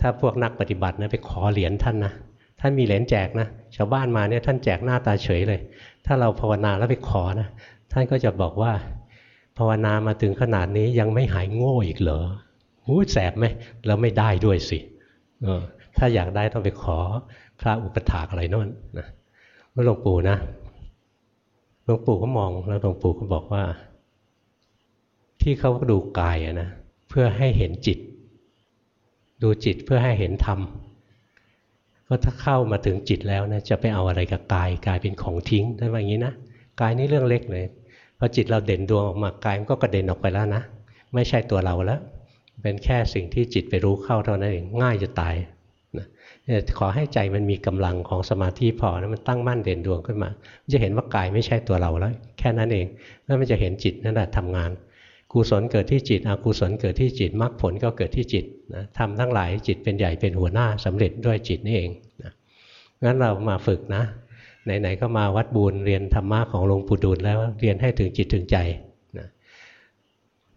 ถ้าพวกนักปฏิบัตินะไปขอเหรียญท่านนะ ท่านมีเหรียญแจกนะชาวบ้านมาเนี่ยท่านแจกหน้าตาเฉยเลย ถ้าเราภาวนาแล้วไปขอนะท่านก็จะบอกว่า ภาวนามาถึงขนาดนี้ยังไม่หายโง่อีกเหรอหูแสบไหมแล้วไม่ได้ด้วยสิเออถ้าอยากได้ต้องไปขอพระอุปถากอะไรโน่นนะหลวงปู่นะหลวงปู่ก็มองแล้วหลวงปู่ก็บอกว่า ที่เขาดูกายนะเพื่อให้เห็นจิต ดูจิตเพื่อให้เห็นธรรม ก็ถ้าเข้ามาถึงจิตแล้วนะจะไปเอาอะไรกับกายกายเป็นของทิ้งได้ว่าอย่างนี้นะกายนี่เรื่องเล็กเลยพอจิตเราเด่นดวงออกมากายมันก็กระเด็นออกไปแล้วนะไม่ใช่ตัวเราแล้ว เป็นแค่สิ่งที่จิตไปรู้เข้าเท่านั้นเองง่ายจะตายนะขอให้ใจมันมีกำลังของสมาธิพอนะมันตั้งมั่นเด่นดวงขึ้นมาจะเห็นว่ากายไม่ใช่ตัวเราแล้ว แค่นั้นเองแล้วมันจะเห็นจิตนั่นแหละทำงาน กุศลเกิดที่จิตอกุศลเกิดที่จิตมรรคผลก็เกิดที่จิตนะทำทั้งหลายจิตเป็นใหญ่เป็นหัวหน้าสำเร็จด้วยจิตนี่เองนะงั้นเรามาฝึกนะไหนๆก็มาวัดบูรเรียนธรรมะของหลวงปู่ดูลแล้วเรียนให้ถึงจิตถึงใจนะ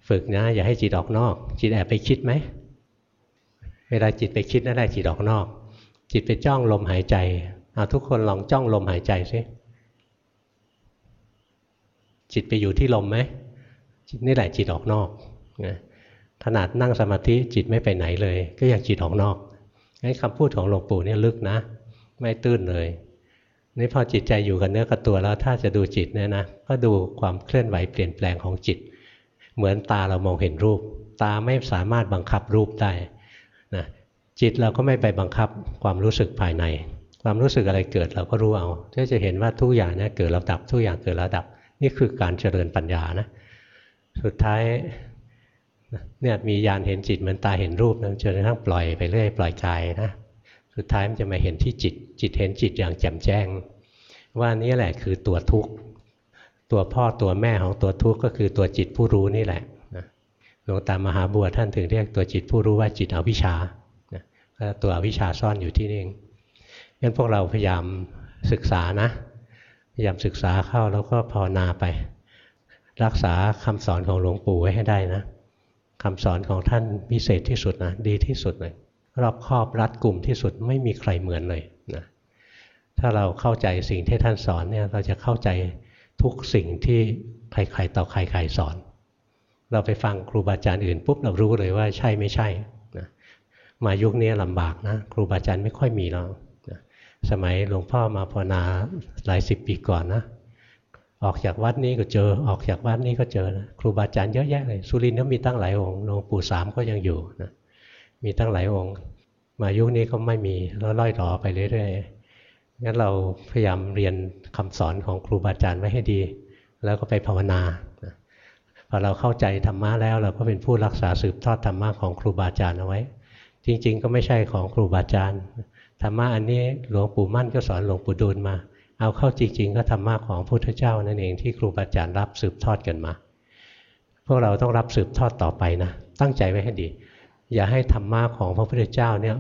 ฝึกนะอย่าให้จิตออกนอก จิตแอบไปคิดไหมเวลาจิตไปคิดนั่นแหละจิตออกนอก จิตไปจ้องลมหายใจเอาทุกคนลองจ้องลมหายใจซิจิตไปอยู่ที่ลมไหม นี่แหละจิตออกนอกนะขนาดนั่งสมาธิจิตไม่ไปไหนเลย ก็ยังจิตออกนอกงั้นคำพูดของหลวงปู่เนี่ยลึกนะ ไม่ตื้นเลยนี่พอจิตใจอยู่กับเนื้อกับตัวแล้วถ้าจะดูจิตเนี่ยนะก็ดูความเคลื่อนไหวเปลี่ยนแปลงของจิต เหมือนตาเรามองเห็นรูป ตาไม่สามารถบังคับรูปได้นะจิตเราก็ไม่ไปบังคับความรู้สึกภายใน ความรู้สึกอะไรเกิดเราก็รู้เอาก็จะเห็นว่าทุกอย่างเนี่ยเกิดแล้วดับทุกอย่างเกิดแล้วดับ นี่คือการเจริญปัญญานะ สุดท้ายเนี่ยมียานเห็นจิตเหมือนตาเห็นรูปนะจนกระทั่งปล่อยไปเรื่อยปล่อยกายนะสุดท้ายมันจะมาเห็นที่จิต จิตเห็นจิตอย่างแจ่มแจ้ง ว่านี่แหละคือตัวทุกข์ตัวพ่อตัวแม่ของตัวทุกข์ก็คือตัวจิตผู้รู้นี่แหละหลวงตามหาบัวท่านถึงเรียกตัวจิตผู้รู้ว่าจิตอวิชชาตัวอวิชชาซ่อนอยู่ที่นี่งั้นพวกเราพยายามศึกษานะ พยายามศึกษาเข้าแล้วก็ภาวนาไป รักษาคำสอนของหลวงปู่ไว้ให้ได้นะคำสอนของท่านพิเศษที่สุดนะดีที่สุดเลยรอบครอบรัดกลุ่มที่สุดไม่มีใครเหมือนเลยนะถ้าเราเข้าใจสิ่งที่ท่านสอนเนี่ยเราจะเข้าใจทุกสิ่งที่ใครๆต่อใครๆสอน เราไปฟังครูบาอาจารย์อื่นปุ๊บเรารู้เลยว่าใช่ไม่ใช่นะมายุคนี้ลำบากนะครูบาอาจารย์ไม่ค่อยมีแล้วนะสมัยหลวงพ่อมาภาวนาหลายสิบปีก่อนนะ ออกจากวัดนี้ก็เจอ ออกจากวัดนี้ก็เจอนะครูบาอาจารย์เยอะแยะเลยสุรินทร์ก็มีตั้งหลายองค์หลวงปู่สามก็ยังอยู่นะมีตั้งหลายองค์ มายุคนี้ก็ไม่มีแล้วล่อยหลอไปเรื่อยๆงั้นเราพยายามเรียนคำสอนของครูบาอาจารย์ไว้ให้ดี แล้วก็ไปภาวนาพอเราเข้าใจธรรมะแล้วเราก็เป็นผู้รักษาสืบทอดธรรมะของครูบาอาจารย์เอาไว้ จริง ๆ ก็ไม่ใช่ของครูบาอาจารย์ธรรมะอันนี้หลวงปู่มั่นก็สอนหลวงปู่ดูลมา เอาเข้าจริง ๆ ก็ธรรมะของพระพุทธเจ้านั่นเองที่ครูบาอาจารย์รับสืบทอดกันมา พวกเราต้องรับสืบทอดต่อไปนะ ตั้งใจไว้ให้ดี อย่าให้ธรรมะของพระพุทธเจ้าเนี่ย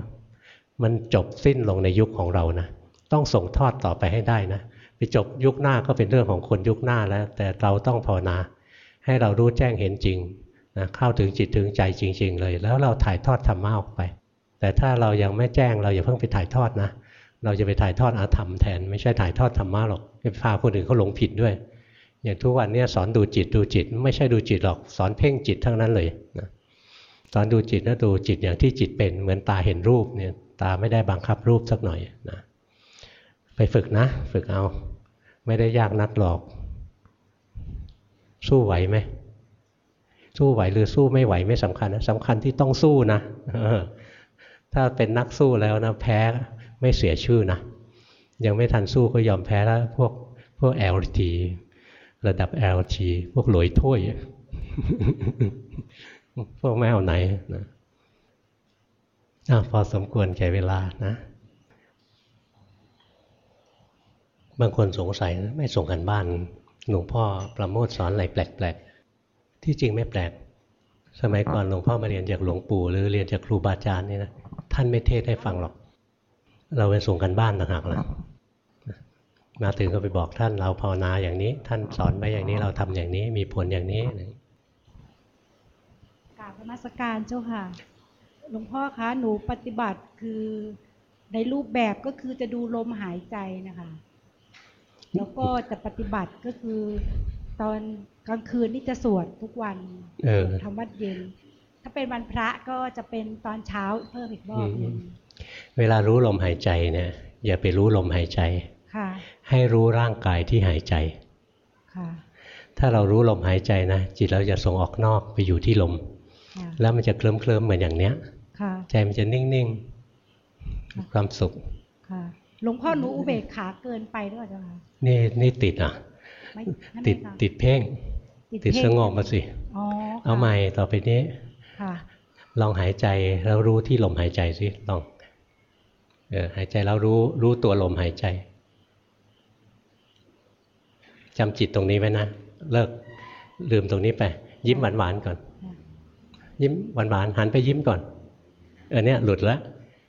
มันจบสิ้นลงในยุคของเรานะ ต้องส่งทอดต่อไปให้ได้นะไปจบยุคหน้าก็เป็นเรื่องของคนยุคหน้าแล้ว แต่เราต้องภาวนา ให้เรารู้แจ้งเห็นจริงนะเข้าถึงจิตถึงใจจริง ๆ เลย แล้วเราถ่ายทอดธรรมะออกไป แต่ถ้าเรายังไม่แจ้งเราอย่าเพิ่งไปถ่ายทอดนะ เราจะไปถ่ายทอดอาธรรมแทน ไม่ใช่ถ่ายทอดธรรมะหรอกไปพาคนอื่นเขาหลงผิดด้วย อย่างทุกวันนี้สอนดูจิตดูจิต ไม่ใช่ดูจิตหรอกสอนเพ่งจิตทั้งนั้นเลยนะตอนดูจิตนะดูจิตอย่างที่จิตเป็นเหมือนตาเห็นรูปเนี่ยตาไม่ได้บังคับรูปสักหน่อยนะไปฝึกนะ ฝึกเอา ไม่ได้ยากนักหรอก สู้ไหวไหมสู้ไหวหรือสู้ไม่ไหวไม่สำคัญนะสำคัญที่ต้องสู้นะถ้าเป็นนักสู้แล้วนะแพ้ ไม่เสียชื่อนะ ยังไม่ทันสู้ก็ยอมแพ้แล้ว พวกพวก LT ระดับ LT พวกหลอยถ้วย พวกไม่เอาไหนนะอพอสมควรแก่เวลานะ บางคนสงสัยนะไม่ส่งกันบ้านหลวงพ่อประโมทสอนอะไรแปลกๆ ที่จริงไม่แปลก สมัยก่อนหลวงพ่อมาเรียนจากหลวงปู่หรือเรียนจากครูบาอาจารย์นี่นะท่านไม่เทศให้ฟังหรอก เราไปส่งกันบ้านต่างหากละมาถึงก็ไปบอกท่านเราภาวนาอย่างนี้ ท่านสอนไปอย่างนี้เราทำอย่างนี้มีผลอย่างนี้รมาสการเจ้าค่ะหลวงพ่อคะหนูปฏิบัติคือในรูปแบบก็คือจะดูลมหายใจนะคะ แล้วก็จะปฏิบัติก็คือ ตอนกลางคืนนี่จะสวดทุกวันทำวัดเย็น ถ้าเป็นวันพระก็จะเป็นตอนเช้าเพิ่มอีกรอบนึง เวลารู้ลมหายใจเนี่ยอย่าไปรู้ลมหายใจค่ะให้รู้ร่างกายที่หายใจค่ะถ้าเรารู้ลมหายใจนะ จิตเราจะส่งออกนอกไปอยู่ที่ลมค่ะแล้วมันจะเคลิ้มเคลิมๆเหมือนอย่างเนี้ยค่ะใจมันจะนิ่งๆมีความสุขค่ะหลวงพ่อหนูอุเบกขาเกินไปด้วยเจ้าค่ะนี่นี่ติดอะไม่นั่นติดไม่ค่ะติดเพ่ง ติดเพ่สงบมาสิอ๋อค่ะเอาใหม่ต่อไปนี้ค่ะลองหายใจแล้วรู้ที่ลมหายใจสิลองเออ หายใจแล้วรู้รู้ตัวลมหายใจจำจิตตรงนี้ไว้นะ เลิกลืมตรงนี้ไป ยิ้มหวานๆก่อน ยิ้มหวานๆหันไปยิ้มก่อน เออเนี่ยหลุดแล้ว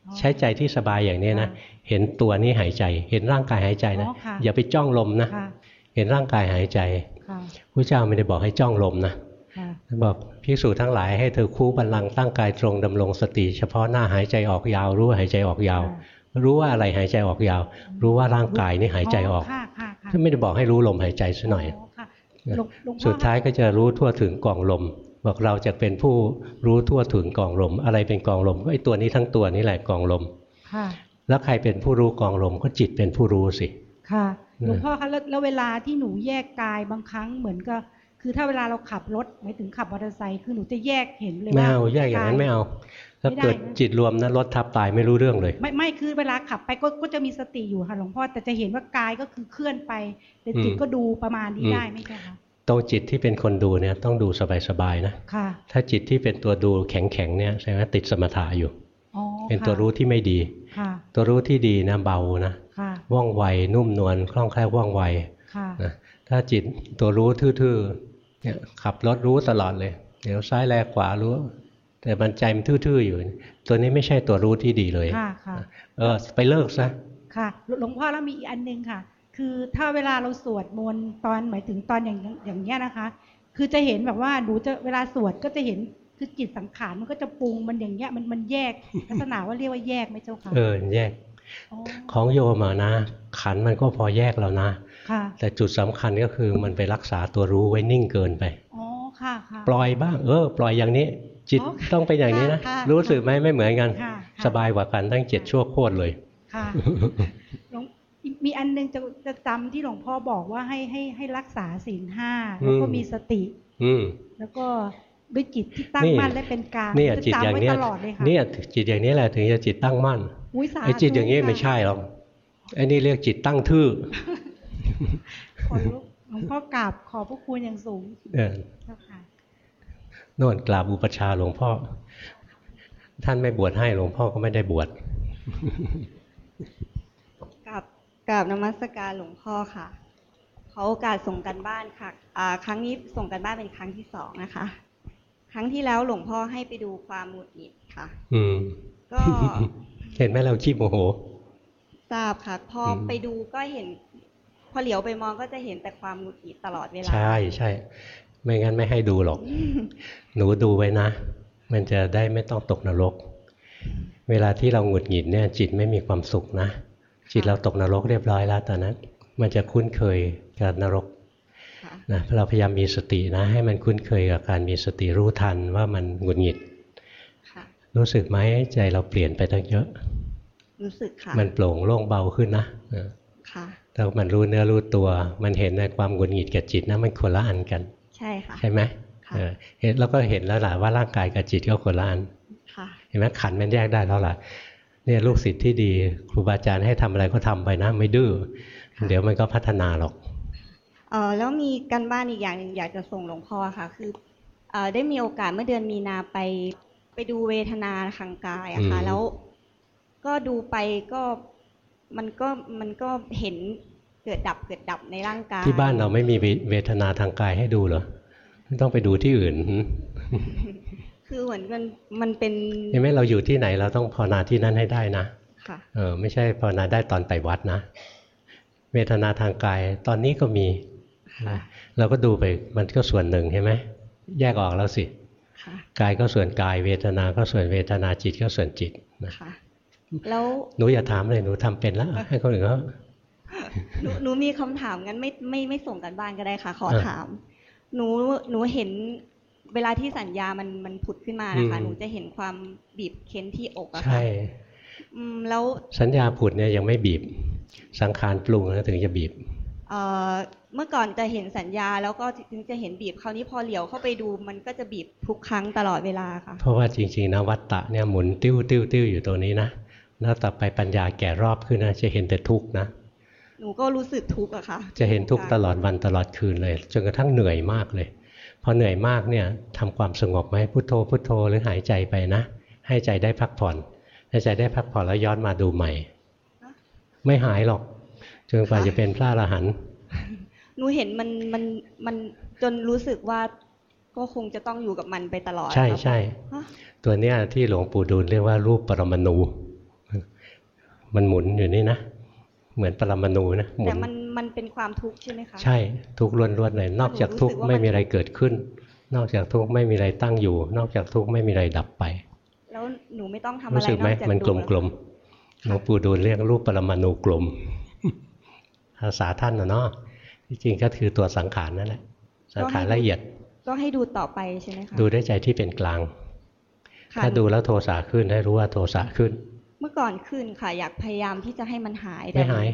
อ๋อใช้ใจที่สบายอย่างนี้นะค่ะเห็นตัวนี้หายใจ เห็นร่างกายหายใจนะอ๋อค่ะอย่าไปจ้องลมนะค่ะเห็นร่างกายหายใจค่ะพระเจ้าไม่ได้บอกให้จ้องลมนะค่ะท่านบอกภิกษุทั้งหลายให้เธอคู่บัลลังก์ตั้งกายตรงดำรงสติ เฉพาะหน้าหายใจออกยาวรู้ว่าหายใจออกยาว รู้ว่าอะไรหายใจออกยาว รู้ว่าร่างกายนี่หายใจออกค่ะค่ะค่ะท่านไม่ได้บอกให้รู้ลมหายใจซะหน่อยค่ะหลวงหลวงพ่อสุดท้ายก็จะรู้ทั่วถึงกล่องลม บอกเราจะเป็นผู้รู้ทั่วถึงกล่องลม อะไรเป็นกล่องลมก็ไอตัวนี้ทั้งตัวนี่แหละกล่องลมค่ะแล้วใครเป็นผู้รู้กล่องลมก็จิตเป็นผู้รู้สิค่ะเนี่ยหลวงพ่อคะแล้วแล้วเวลาที่หนูแยกกายบางครั้งเหมือนก็คือถ้าเวลาเราขับรถหมายถึงขับมอเตอร์ไซค์คือหนูจะแยกเห็นเลยไม่ว่าเอาแยกอย่างนั้นไม่เอา ถ้าไม่ได้เกิดนะจิตรวมนะรถทับตายไม่รู้เรื่องเลย ไม่ไม่คือเวลาขับไปก็ก็จะมีสติอยู่ค่ะหลวงพ่อแต่จะเห็นว่ากายก็คือเคลื่อนไปแต่จิตอืมก็ดูประมาณนี้อืมได้ไหมเจ้าคะตรงจิตที่เป็นคนดูเนี่ยต้องดูสบายๆนะค่ะ ถ้าจิตที่เป็นตัวดูแข็งๆเนี่ยแสดงว่าติดสมถะอยู่อ๋อเป็นค่ะตัวรู้ที่ไม่ดีค่ะตัวรู้ที่ดีนะเบานะค่ะว่องไวนุ่มนวลคล่องแคล่วว่องไวค่ะนะถ้าจิตตัวรู้ทื่อๆเนี่ยขับรถรู้ตลอดเลย เดี๋ยวซ้ายแลขวารู้ แต่มันใจมันทื่อๆอยู่ ตัวนี้ไม่ใช่ตัวรู้ที่ดีเลยค่ะค่ะเออไปเลิกซะค่ะหลวงพ่อแล้วมีอีกอันหนึงค่ะ คือถ้าเวลาเราสวดมนต์ตอนหมายถึงตอนอย่างอย่างเงี้ยนะคะ คือจะเห็นแบบว่าหนูจะเวลาสวดก็จะเห็นคือจิตสังขารมันก็จะปรุงมันอย่างเงี้ยมันมันแยกลักษณะว่าเรียกว่าแยกไหมเจ้าค่ะเออแยกอ๋อของโยมอะนะ ขันมันก็พอแยกแล้วนะค่ะแต่จุดสำคัญก็คือมันไปรักษาตัวรู้ไว้นิ่งเกินไปอ๋อค่ะค่ะปล่อยบ้าง เออ ปล่อยอย่างนี้ จิตอ๋อค่ะต้องเป็นอย่างนี้นะค่ะรู้สึกไหมไม่เหมือนกันค่ะค่ะสบายกว่ากันตั้งเจ็ดชั่วโคตรเลยค่ะหลวงมีอันหนึงจะจะจำที่หลวงพ่อบอกว่าให้ให้ให้รักษาศีลห้าแล้วก็อืมมีสติ อืมแล้วก็ด้วยจิตที่ตั้งนี่มั่นและเป็นกลางเนี่ยจะจิตอย่างจำไว้เนี้ยตลอดเลยค่ะเนี่ยจิตอย่างนี้แหละถึงจะจิตตั้งมั่นอุ๊ยสาไอ้จิตอย่างนี้ธุไม่ค่ะใช่หรอกไอ้นี่เรียกจิตตั้งทื่อขอลุกหลวงพ่อกราบขอบพระคุณอย่างสูงเออเจ้าค่ะ โน่นกราบอุปชฌาย์หลวงพ่อ ท่านไม่บวชให้หลวงพ่อก็ไม่ได้บวชกับกับนมัสการหลวงพ่อค่ะขอโอกาสส่งกันบ้านค่ะอ่าครั้งนี้ส่งกันบ้านเป็นครั้งที่สองนะคะ ครั้งที่แล้วหลวงพ่อให้ไปดูความหงุดหงิดค่ะ อืม ก็เห็นไหมเราขี้โมโหทราบค่ะ พออมไปดูก็เห็น พอเหลียวไปมองก็จะเห็นแต่ความหงุดหงิดตลอดเวลา ใช่ใช่ ไม่งั้นไม่ให้ดูหรอก หนูดูไว้นะ มันจะได้ไม่ต้องตกนรก เวลาที่เราหงุดหงิดเนี่ยจิตไม่มีความสุขนะ จิตเราตกนรกเรียบร้อยแล้วตอนนั้น มันจะคุ้นเคยกับนรกค่ะนะเราพยายามมีสตินะ ให้มันคุ้นเคยกับการมีสติรู้ทันว่ามันหงุดหงิดค่ะรู้สึกไหมใจเราเปลี่ยนไปตั้งเยอะ รู้สึกค่ะ มันโปร่งโล่งเบาขึ้นนะเออค่ะถ้ามันรู้เนื้อรู้ตัว มันเห็นในความหงุดหงิดกับจิตนะมันคนละอันกัน ใช่ค่ะ ใช่ไหมค่ะ เออเห็นแล้วก็เห็นแล้วล่ะว่าร่างกายกับจิตก็คนละอันค่ะเห็นไหมขันธ์มันแยกได้แล้วล่ะเนี่ยลูกศิษย์ที่ดีครูบาอาจารย์ให้ทำอะไรก็ทำไปนะไม่ดื้อเดี๋ยวมันก็พัฒนาหรอกเออแล้วมีกันบ้านอีกอย่างหนึ่งอยากจะส่งหลวงพ่อค่ะ คือเออได้มีโอกาสเมื่อเดือนมีนาไปไปดูเวทนาทางกายอะค่ะอืมแล้วก็ดูไปก็มันก็มันก็เห็นเกิดดับเกิดดับในร่างกาย ที่บ้านเราไม่มีเวทนาทางกายให้ดูเหรอ ไม่ต้องไปดูที่อื่นหืมคือเหมือนมันมันเป็นเห็นไหมเราอยู่ที่ไหนเราต้องภาวนาที่นั่นให้ได้นะค่ะเออไม่ใช่ภาวนาได้ตอนไปวัดนะเวทนาทางกายตอนนี้ก็มีค่ะเราก็ดูไปมันก็ส่วนหนึ่งใช่ไหมแยกออกแล้วสิค่ะกายก็ส่วนกายเวทนาก็ส่วนเวทนาจิตก็ส่วนจิตนะค่ะแล้วหนูอย่าถามเลยหนูทำเป็นแล้ว ให้คนอื่นเขาหนูหนูมีคำถามงั้นไม่ไม่ไม่ส่งกันบ้านก็ได้ค่ะ ขอเออถาม หนูหนูเห็นเวลาที่สัญญามันมันผุดขึ้นมานะคะอืมหนูจะเห็นความบีบเค้นที่อกอะค่ะใช่อืมแล้วสัญญาผุดเนี่ยยังไม่บีบ สังขารปรุงแล้วถึงจะบีบเอ่อเมื่อก่อนจะเห็นสัญญาแล้วก็ถึงจะเห็นบีบคราวนี้พอเหลียวเข้าไปดูมันก็จะบีบทุกครั้งตลอดเวลาค่ะ เพราะว่าจริงๆนะวัตตะเนี่ยหมุนติ้วติ้วติ้วอยู่ตัวนี้นะแล้วต่อไปปัญญาแก่รอบขึ้นนะจะเห็นแต่ทุกข์นะ หนูก็รู้สึกทุกข์อะค่ะ จะเห็นทุกข์ตลอดวันตลอดคืนเลยจนกระทั่งเหนื่อยมากเลยพอเหนื่อยมากเนี่ยทำความสงบไหมพุโทโธพุโทโธหรือหายใจไปนะ ให้ใจได้พักผ่อนให้ใจได้พักผ่อนแล้วย้อนมาดูใหม่ฮะไม่หายหรอกจนกว่าค่ะจะเป็นพระอรหันต์หนูเห็นมันมันมันจนรู้สึกว่าก็คงจะต้องอยู่กับมันไปตลอด ใช่ครับใช่ฮะตัวเนี้ยที่หลวงปู่ดูลเรียกว่ารูปปรมาณูมันหมุนอยู่นี่นะ เหมือนปรมาณูนะหมุแต่นมันมันเป็นความทุกข์ใช่ไหมคะ ใช่ทุกข์ล้วนๆเลย นอกจากทุกข์หนูรู้สึกว่ามันไม่มีอะไรเกิดขึ้น นอกจากทุกข์ไม่มีอะไรตั้งอยู่ นอกจากทุกข์ไม่มีอะไรดับไป แล้วหนูไม่ต้องทำอะไรรู้สึกไหมนอกจากมันกดูลมๆหลวงปู่ดูลเรียกรูปปรมาณูกลมภาษาท่านนะเนาะที่จริงก็คือตัวสังขารนั่นแหละสังขารละเอียด ก็ให้ดูต่อไปใช่ไหมคะดูด้วยใจที่เป็นกลางค่ะถ้าดูแล้วโทสะขึ้นให้รู้ว่าโทสะขึ้น เมื่อก่อนขึ้นค่ะ อยากพยายามที่จะให้มันหายไม่หาย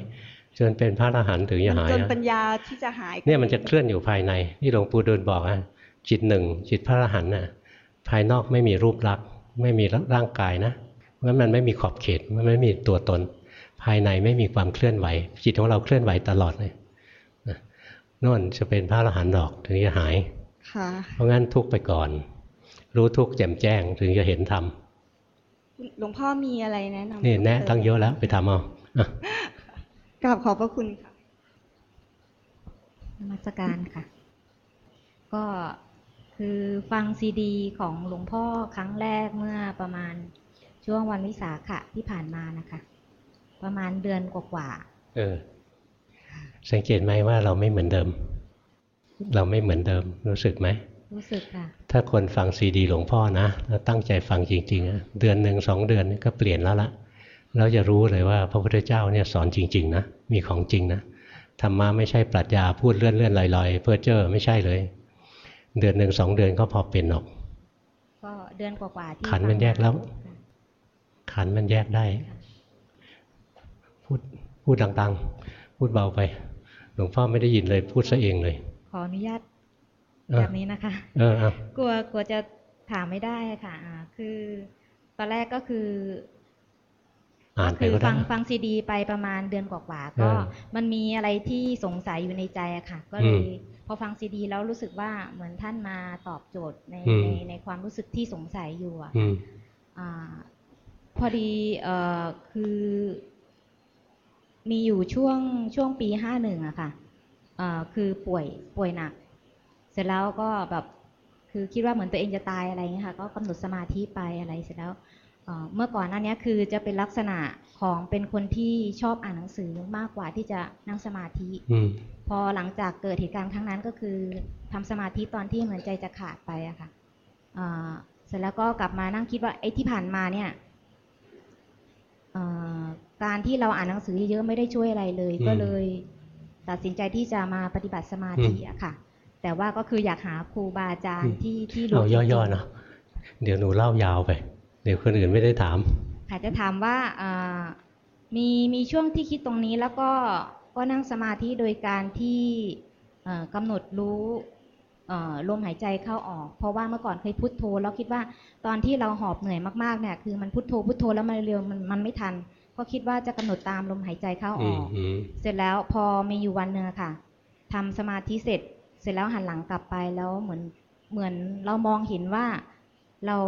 จนเป็นพระอรหันต์ถึงจะมันหายจนนะปัญญาที่จะหาย เนี่ยมันจะเคลื่อนอยู่ภายในที่หลวงปู่ดูลบอกอะจิตหนึ่งจิตพระอรหันต์น่ะภายนอกไม่มีรูปลักษณ์ไม่มีร่างกายนะเพราะฉะนั้นมันไม่มีขอบเขตมันไม่มีตัวตน ภายในไม่มีความเคลื่อนไหว จิตของเราเคลื่อนไหวตลอดเลยนะนั่นจะเป็นพระอรหันต์ดอกถึงจะหายค่ะเพราะงั้นทุกข์ไปก่อน รู้ทุกข์แจ่มแจ้งถึงจะเห็นธรรม หลวงพ่อมีอะไรแนะนำนี่แนะพิ่มตั้งเยอะแล้วไปทำเอาอะกราบขอบพระคุณค่ะนมัสการค่ะ ก็คือฟังซีดีของหลวงพ่อครั้งแรกเมื่อประมาณช่วงวันวิสาขะที่ผ่านมานะคะ ประมาณเดือนกว่าเออ สังเกตไหมว่าเราไม่เหมือนเดิม เราไม่เหมือนเดิมรู้สึกไหมๆ รู้สึกค่ะ ถ้าคนฟังซีดีหลวงพ่อนะแล้วตั้งใจฟังจริงๆอะเดือนหนึ่งสองเดือนนี่ก็เปลี่ยนแล้วละเราจะรู้เลยว่าพระพุทธเจ้าเนี่ยสอนจริงๆนะมีของจริงนะธรรมะไม่ใช่ปรัชญาพูดเลื่อนเลื่อนๆลอยๆเพ้อเจ้อไม่ใช่เลย เดือนหนึ่งสองเดือนก็พอเป็นหรอกก็เดือนกว่าๆที่ขันมันแยกแล้วค่ะขันมันแยกได้ พูดพูดดังๆ พูดเบาไป หลวงพ่อไม่ได้ยินเลยพูดซะเองเลย ขออนุญาตเอ แบอบนี้นะคะเออเอากลัวกลัวจะถามไม่ได้ค่ะอ่าคือตอนแรกก็คืออ่านไปคือก็ได้ฟังฟังซีดีไปประมาณเดือนกว่าๆก็เออมันมีอะไรที่สงสัยอยู่ในใจอะค่ะ ก็อืเลมยพอฟังซีดีแล้วรู้สึกว่าเหมือนท่านมาตอบโจทย์ในอืมในในความรู้สึกที่สงสัยอยู่อะอืมอาพอดีเอ่อคือ มีอยู่ช่วงช่วงปีห้าหนึ่งอะค่ะเอ่อคือป่วยป่วยหนักเส ร็จแล้วก็แบบคือคิดว่าเหมือนตัวเองจะตายอะไรเงี้ยค่ะก็กำหนดสมาธิไปอะไรเสร็จแล้วเอ่อเมื่อก่อนหน้านี้คือจะเป็นลักษณะของเป็นคนที่ชอบอ่านหนังสือมากกว่าที่จะนั่งสมาธิอืมพอหลังจากเกิดเหตุการณ์ครั้งนั้นก็คือทำสมาธิตอนที่เหมือนใจจะขาดไปอะค่ะเอ่อเสร็จแล้วก็กลับมานั่งคิดว่าไอ้ที่ผ่านมาเนี่ยเอ่อการที่เราอ่านหนังสือเยอะๆไม่ได้ช่วยอะไรเลยอืมก็เลย ตัดสินใจที่จะมาปฏิบัติสมาธิอะค่ะ แต่ว่าก็คืออยากหาครูบาอาจารย์ที่ที่รู้เอาจริงๆย่อๆเนาะเดี๋ยวหนูเล่ายาวไป เดี๋ยวคนอื่นไม่ได้ถาม ค่ะจะถามว่าอ่ามีมีช่วงที่คิดตรงนี้แล้วก็ก็นั่งสมาธิโดยการที่เอ่อกำหนดรู้เอ่อลมหายใจเข้าออก เพราะว่าเมื่อก่อนเคยพุทโธแล้วคิดว่าตอนที่เราหอบเหนื่อยมากๆเนี่ยคือมันพุทโธพุทโธแล้วมันเร็วมันมันไม่ทัน ก็คิดว่าจะกำหนดตามลมหายใจเข้าออือมกอืมเสร็จแล้วพอมีอยู่วันหนึ่งอะค่ะทำสมาธิเสร็จ เสร็จแล้วหันหลังกลับไปแล้วเหมือนเหมือนเรามองเห็นว่าเรา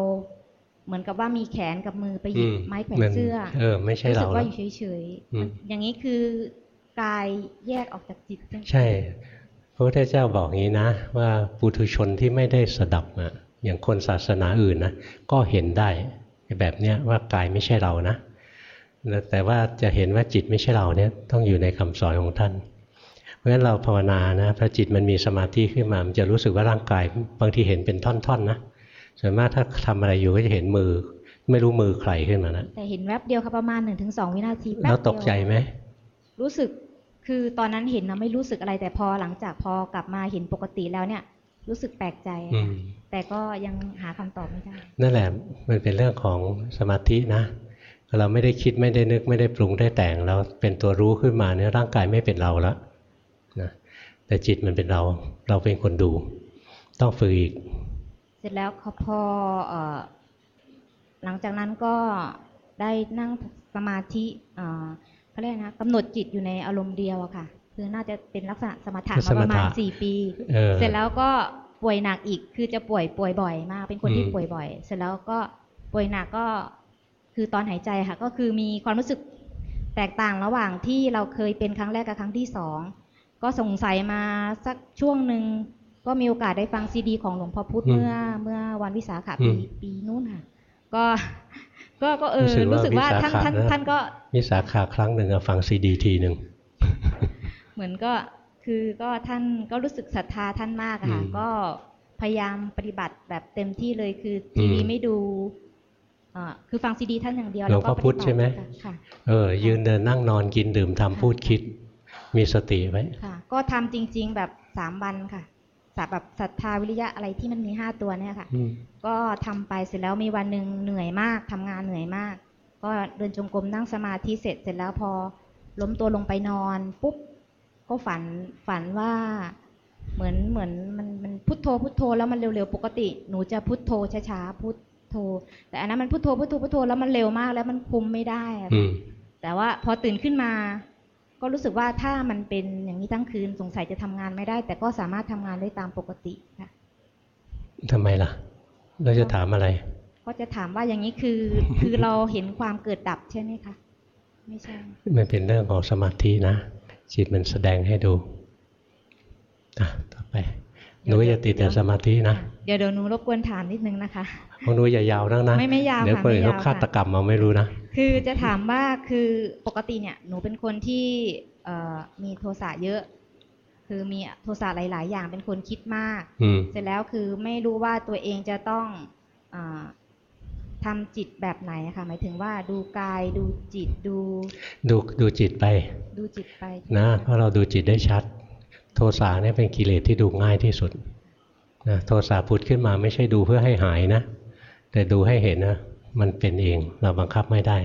เหมือนกับว่ามีแขนกับมือไปหยิบอืมไม้แขวนมันเสื้อเออไม่ใช่รู้สึเรากแล้ว่าวอยู่เฉยอืมๆอย่างนี้คือกายแยกออกจากจิตใช่ไหมใช่พระพุทธเจ้าบอกงี้นะ ว่าปุถุชนที่ไม่ได้สดับอะอย่างคนศาสนาอื่นนะก็เห็นได้แบบเนี้ยว่ากายไม่ใช่เรานะแล้วแต่ว่าจะเห็นว่าจิตไม่ใช่เราเนี่ยต้องอยู่ในคำสอนของท่าน เพราะฉะนั้นเราภาวนานะพอจิตมันมีสมาธิขึ้นมา มันจะรู้สึกว่าร่างกายบางทีเห็นเป็นท่อนๆนะส่วนมากถ้าทำอะไรอยู่ก็จะเห็นมือ ไม่รู้มือใครขึ้นมานะแต่เห็นแวบเดียวค่ะประมาณ1นถึงสวินาทีป๊บแล้วเดียตกใจไหมรู้สึกคือตอนนั้นเห็นนะไม่รู้สึกอะไรแต่พอหลังจากพอกลับมาเห็นปกติแล้วเนี่ยรู้สึกแปลกใจอะอืค่ะมแต่ก็ยังหาคำตอบไม่ได้ นั่นแหละ มันเป็นเรื่องของสมาธินะ เราไม่ได้คิดไม่ได้นึกไม่ได้ปรุงได้แต่งแล้วเป็นตัวรู้ขึ้นมาเนี่ยร่างกายไม่เป็นเราแล้วนะ แต่จิตมันเป็นเรา เราเป็นคนดู ต้องฝึกอีก เสร็จแล้วเขาพอเอ่อหลังจากนั้นก็ได้นั่งสมาธิเอ่อเขาเรียกนะกำหนดจิตอยู่ในอารมณ์เดียวอะค่ะ คือน่าจะเป็นลักษณะสมถะคือสมามประมาณถะสี่ปีเออเสร็จแล้วก็ป่วยหนักอีก คือจะป่วยป่วยบ่อยมาก เป็นคนที่อืมป่วยบ่อย เสร็จแล้วก็ป่วยหนักก็คือตอนหายใจค่ะ ก็คือมีความรู้สึกแตกต่างระหว่างที่เราเคยเป็นครั้งแรกกับครั้งที่สอง ก็สงสัยมาสักช่วงหนึ่งก็มีโอกาสได้ฟังซีดี ของหลวงพ่อพุธอืมเมื่อเมื่อวันวิสาขะอืปีมปีนู้นค่ะ ก็ก็ก็เออรู้รู้สึสึกกว่าว่าวิท่านสาขะท่านนะท่านก็มีสาขาครั้งหนึ่งอะฟังซีดีทีหนึ่งเหมือนก็คือก็ท่านก็รู้สึกศรัทธาท่านมากอะค่ะอืมก็พยายามปฏิบัติแบบเต็มที่เลยคือทีวีอืมไม่ดูเอ่อคือฟังซีดีท่านอย่างเดียวหลวงพ่อแก็พุธใช่ไหมปฏิบัติค่ะเออยืนเดินนั่งนอนกินดื่มทำพูดคิด มีสติไว้ค่ะ ก็ทำจริง ๆ แบบสามวันค่ะสะแบบศรัทธาวิริยะอะไรที่มันมีห้าตัวเนี่ยค่ะอืมก็ทำไปเสร็จแล้วมีวันหนึ่งเหนื่อยมากทำงานเหนื่อยมาก ก็เดินจงกรมนั่งสมาธิเสร็จเสร็จแล้วพอล้มตัวลงไปนอนปุ๊บก็ฝันฝันว่าเหมือนเหมือนมันมันพุทโธพุทโธแล้วมันเร็วๆปกติ หนูจะพุทโธช้าๆพุทโธ แต่อันนั้นมันพุทโธพุทโธพุทโธแล้วมันเร็วมากแล้วมันคุมไม่ได้อะอืมแต่ว่าพอตื่นขึ้นมา ก็รู้สึกว่าถ้ามันเป็นอย่างนี้ทั้งคืนสงสัยจะทำงานไม่ได้ แต่ก็สามารถทำงานได้ตามปกติค่ะทำไมล่ะ เราจะถามอะไร ก็จะถามว่าอย่างนี้คือ คือเราเห็นความเกิดดับใช่ไหมคะไม่ใช่มันเป็นเรื่องของสมาธินะจิตมันแสดงให้ดูอะต่อไป หนูอย่าติดแต่สมาธินะ เดี๋ยวเดี๋ยวหนูรบกวนถามนิดนึงนะคะของหนูอย่ายาวนักนะ ไม่ไม่ยาวเดี๋ยวค่ะคนอื่นไม่เขายาวฆาตค่ะกรรมมาไม่รู้นะ คือจะถามว่าคือปกติเนี่ยหนูเป็นคนที่เอ่อมีโทสะเยอะ คือมีโทสะหลาย ๆ อย่างเป็นคนคิดมากอืมเสร็จแล้วคือไม่รู้ว่าตัวเองจะต้องอาทำจิตแบบไหนอะค่ะหมายถึงว่าดูกายดูจิตดู ดูดูจิตไป ดูจิตไปนะเพราะเราดูจิตได้ชัดโทสะเนี่ยเป็นกิเลสที่ดูง่ายที่สุดนะโทสะผุดขึ้นมาไม่ใช่ดูเพื่อให้หายนะ แต่ดูให้เห็นนะมันเป็นเองเราบังคับไม่ได้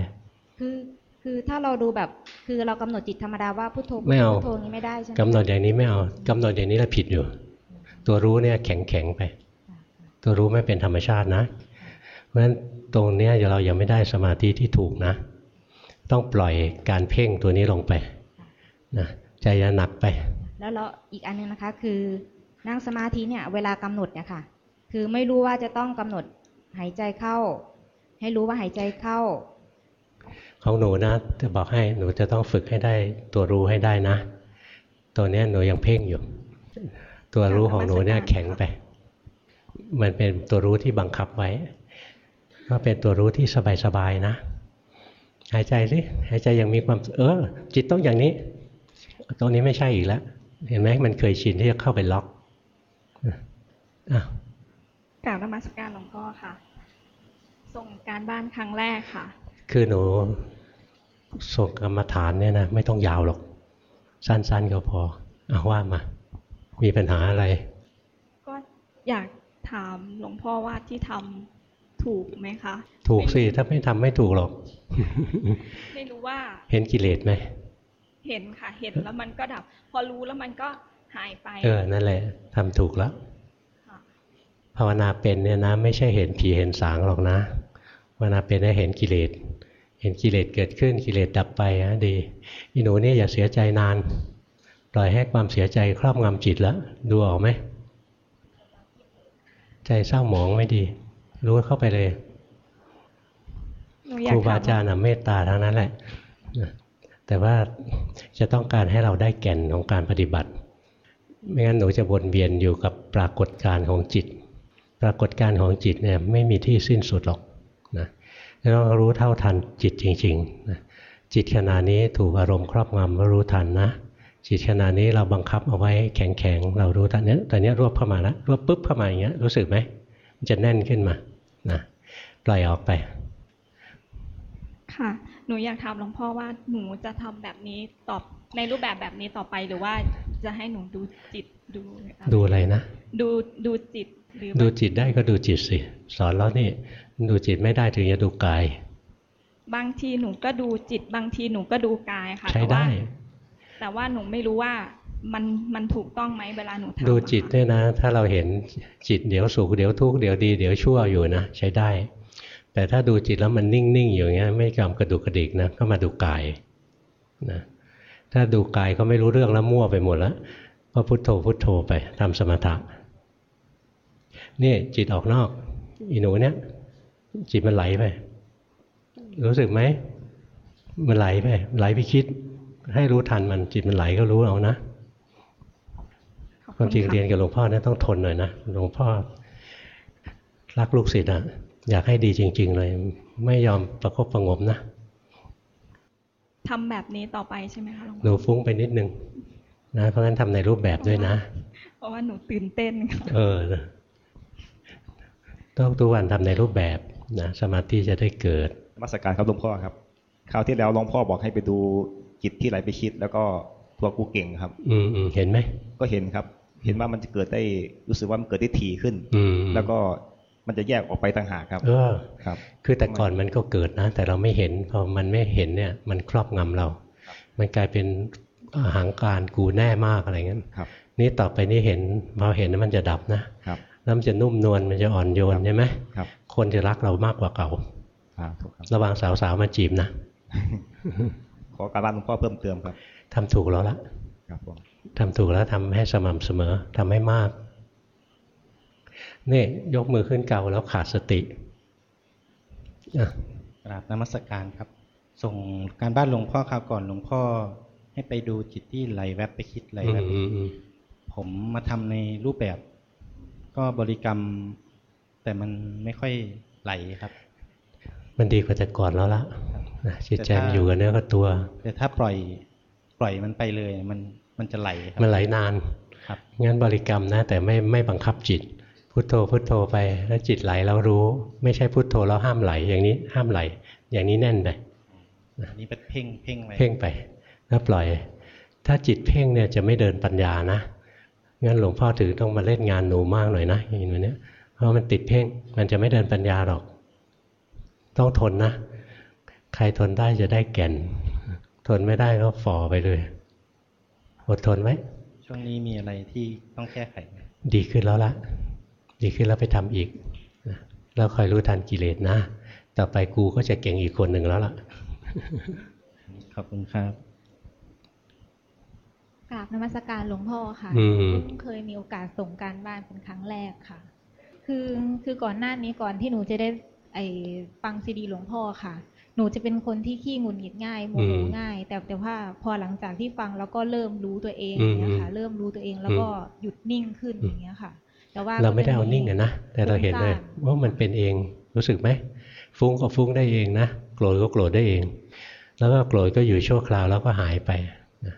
คือคือถ้าเราดูแบบคือเรากำหนดจิตธรรมดาว่าพุทโธพุทไม่โธเอาพุทโธนี้ไม่ได้ใช่ไหมกำหนดอย่างนี้ไม่เอากำหนดอย่างนี้แล้วผิดอยู่ ตัวรู้เนี่ยแข็งแข็งๆไป ตัวรู้ไม่เป็นธรรมชาตินะ เพราะฉะนั้นตรงเนี้ยเรายังไม่ได้สมาธิที่ถูกนะ ต้องปล่อยการเพ่งตัวนี้ลงไปนะใจจะหนักไป แล้วเราอีกอันหนึงนะคะ คือนั่งสมาธิเนี่ย เวลากำหนดเนี่ยค่ะ คือไม่รู้ว่าจะต้องกำหนดหายใจเข้า ให้รู้ว่าหายใจเข้า ของหนูนะจะบอกให้หนูจะต้องฝึกให้ได้ตัวรู้ให้ได้นะ ตัวเนี้ยหนูยังเพ่งอยู่ ตัวรู้ของหนูเนี่ยแข็งไป มันเป็นตัวรู้ที่บังคับไว้ ก็เป็นตัวรู้ที่สบายๆนะหายใจสิหายใจยังมีความเออจิตต้องอย่างนี้ ตรงนี้ไม่ใช่อีกแล้ว เห็นไหมมันเคยชินที่จะเข้าไปล็อกอะกราบนมัสการหลวงพ่อค่ะ ส่งการบ้านครั้งแรกค่ะ คือหนูส่งกรรมฐานเนี่ยนะไม่ต้องยาวหรอก สั้นๆก็พอเอาว่ามา มีปัญหาอะไร ก็อยากถามหลวงพ่อว่าที่ทำถูกไหมคะ ถูกสิ ถ้าไม่ทำไม่ถูกหรอก ไม่รู้ว่า เห็นกิเลสไหม เห็นค่ะ เห็นแล้วมันก็ดับ พอรู้แล้วมันก็หายไป เออ นั่นแหละทำถูกแล้วค่ะภาวนาเป็นเนี่ยนะ ไม่ใช่เห็นผีเห็นสางหรอกนะ ภาวนาเป็นให้เห็นกิเลส เห็นกิเลสเกิดขึ้นกิเลสดับไปนะดี อีหนูเนี่ยอย่าเสียใจนาน ปล่อยให้ความเสียใจครอบงำจิตแล้ว ดูออกไหม ใจเศร้าหมองไม่ดี รู้เข้าไปเลยหนูอคยากรูถาบามอาจารย์น่ะเมตตาทั้งนั้นแหละนะ แต่ว่าจะต้องการให้เราได้แก่นของการปฏิบัติ ไม่งั้นหนูจะวนเวียนอยู่กับปรากฏการของจิต ปรากฏการของจิตเนี่ยไม่มีที่สิ้นสุดหรอกนะต้องรู้เท่าทันจิตจริงๆนะจิตขณะนี้ถูกอารมณ์ครอบงำรู้ทันนะ จิตขณะนี้เราบังคับเอาไว้แข็งๆเรารู้ทันเนี้ยตอนนี้รวบเข้ามาแล้วรวบปุ๊บเข้ามาอย่างเงี้ยรู้สึกไหมมันจะแน่นขึ้นมานะปล่อยออกไป ค่ะ หนูอยากถามหลวงพ่อว่าหนูจะทำแบบนี้ตอบในรูปแบบแบบนี้ต่อไปหรือว่าจะให้หนูดูจิตดูอะไรดูอะไรนะ ดูดูจิตหรือดูว่าจิตได้ก็ดูจิตสิ สอนแล้วนี่ดูจิตไม่ได้ถึงจะดูกาย บางทีหนูก็ดูจิต บางทีหนูก็ดูกายค่ะใช้แต่ว่าได้ แต่ว่าหนูไม่รู้ว่ามันมันถูกต้องไหมเวลาหนูทำดูอะค่ะจิตเนี่ยนะ ถ้าเราเห็นจิตเดี๋ยวสุขเดี๋ยวทุกข์เดี๋ยวดีเดี๋ยวชั่วอยู่นะใช้ได้ แต่ถ้าดูจิตแล้วมันนิ่งๆอยู่อย่างเงี้ยไม่ยอมกระดุกกระดิกนะก็มาดูกายนะถ้าดูกายก็ไม่รู้เรื่องแล้วมั่วไปหมดแล้วก็พุทโธพุทโธไปทำสมถะนี่จิตออกนอกอีหนูเนี่ยจิตมันไหลไป รู้สึกไหมมันไหลไปไหลไปคิด ให้รู้ทันมันจิตมันไหลก็รู้เอานะขอบความจริงะเรียนกับหลวงพ่อเนี่ยต้องทนหน่อยนะหลวงพ่อรักลูกศิษย์อะ อยากให้ดีจริง ๆ เลย ไม่ยอมประคบประหงมนะทำแบบนี้ต่อไปใช่ไหมคะหลวงหพ่อนูฟุ้งไปนิดนึงนะเพราะฉะนั้นทำในรูปแบบด้วยนะ เพราะว่าหนูตื่นเต้นค่ะเออต้องทุกวันทำในรูปแบบนะสมาธิจะได้เกิดนมัสการครับหลวงพ่อครับคราวที่แล้วหลวงพ่อบอกให้ไปดูจิตที่ไหลไปคิด แล้วก็ตัวกูเก่งครับ อืมอืมเห็นไหมก็เห็นครับ เห็นว่ามันจะเกิดได้รู้สึกว่ามันเกิดได้ถี่ขึ้นอืมแล้วก็ มันจะแยกออกไปต่างหากครับ เออครับ คือแต่ก่อนมันก็เกิดนะ แต่เราไม่เห็นพอมันไม่เห็นเนี่ย มันครอบงำเรา มันกลายเป็นอาหางการกูแน่มากอะไรเงี้ยครับ นี่ต่อไปนี่เห็นพอเห็นแล้วมันจะดับนะครับแล้วมันจะนุ่มนวลมันจะอ่อนโยนใช่ไหมครับ คนจะรักเรามากกว่าเก่าอ่าถูกครับระวังสาวๆมาจีบนะขอการบ้านหลวงพ่อเพิ่มเติมครับทำถูกแล้วละครับผมทำถูกแล้วทำให้สม่ำเสมอทำให้มาก นี่ยกมือขึ้นเก่าแล้วขาดสติอะกราบนมัสการครับ ส่งการบ้านหลวงพ่อคราวก่อนหลวงพ่อ ให้ไปดูจิตที่ไหลแวบไปคิดไหลอืแวมบอืมอืมผมมาทำในรูปแบบ ก็บริกรรม แต่มันไม่ค่อยไหลครับ มันดีกว่าแต่ก่อนแล้วละนะจิตใจแต่ถ้ามัมันอยู่กับเนื้อกับตัว แต่ถ้าปล่อยปล่อยมันไปเลย มันมันจะไหลครับมันไหลนานครับงั้นบริกรรมนะ แต่ไม่ไม่บังคับจิต พุทโธพุทโธไป แล้วจิตไหลแล้วรู้ ไม่ใช่พุทโธแล้วห้ามไหลอย่างนี้ห้ามไหล อย่างนี้แน่นไปอันนี้เป็นเพ่งเพ่งไว้เพ่งไปแล้วปล่อย ถ้าจิตเพ่งเนี่ยจะไม่เดินปัญญานะงั้นหลวงพ่อถือต้องมาเล่นงานหนูมากหน่อยนะอย่างนี้เนี่ยเพราะมันติดเพ่งมันจะไม่เดินปัญญาหรอก ต้องทนนะ ใครทนได้จะได้แก่น ทนไม่ได้ก็ฝ่อไปเลยอดทนไว้ช่วงนี้มีอะไรที่ต้องแก้ไขไหมดีขึ้นแล้วละ ดีขึ้นแล้วไปทำอีกนะแล้วคอยรู้ทันกิเลสนะ ต่อไปกูก็จะเก่งอีกคนหนึ่งแล้วล่ะ ขอบคุณครับกราบนมัสการหลวงพ่อค่ะอืมเพิ่งเคยมีโอกาสส่งการบ้านเป็นครั้งแรกค่ะ คือคือก่อนหน้านี้ก่อนที่หนูจะได้ไอฟังซีดีหลวงพ่อค่ะ หนูจะเป็นคนที่ขี้หงุดหงิดง่ายโมโหอืมง่าย แต่แต่ว่าพอหลังจากที่ฟังแล้วก็เริ่มรู้ตัวเองอืมอย่างเงี้ยค่ะ เริ่มรู้ตัวเองแล้วก็หยุดนิ่งขึ้นอืมอย่างเงี้ยค่ะแต่ว่า เราไม่ได้ก็เอาจะนิ่งอะนะแต่เราเห็นเลยฟุ้งซ่านว่ามันเป็นเองรู้สึกไหมฟุ้งก็ฟุ้งได้เองนะโกรธก็โกรธได้เอง แล้วก็โกรธก็อยู่ชั่วคราวแล้วก็หายไปนะ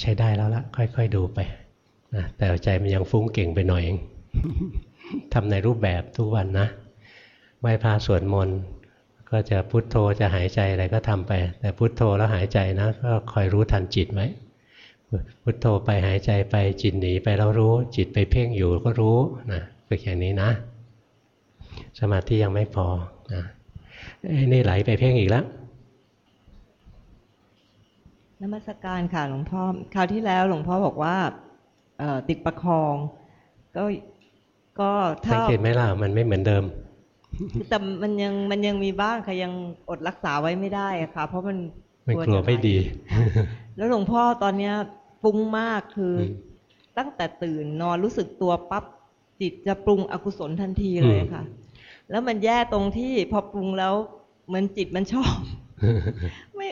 ใช้ได้แล้วละค่อย ๆ ดูไปนะแต่ใจมันยังฟุ้งเก่งไปหน่อยเองทำในรูปแบบทุกวันนะไหว้พระสวดมนต์ก็จะพุทโธจะหายใจอะไรก็ทำไป แต่พุทโธแล้วหายใจนะ ก็คอยรู้ทันจิตไว้ พุทโธไปหายใจไปจิตหนีไปแล้วรู้ จิตไปเพ่งอยู่ก็รู้นะฝึกอย่างนี้นะ สมาธิยังไม่พอนะเอ้ยนี่ไหลไปเพ่งอีกแล้วนมัสการค่ะหลวงพ่อคราวที่แล้วหลวงพ่อบอกว่าเอ่อติดประคอง ก็ก็สัถ้างเกตไหมล่ะมันไม่เหมือนเดิมแต่มันยังมันยังมีบ้างค่ะยังอดรักษาไว้ไม่ได้อะค่ะ เพราะมันมันกลัวจะไม่ดี แล้วหลวงพ่อตอนเนี้ย ฟุ้งมากคืออมตั้งแต่ตื่นนอนรู้สึกตัวปั๊บจิตจะปรุงอกุศลทันทีเลยค่ะ แล้วมันแย่ตรงที่พอปรุงแล้วเหมือนจิตมันชอบไม่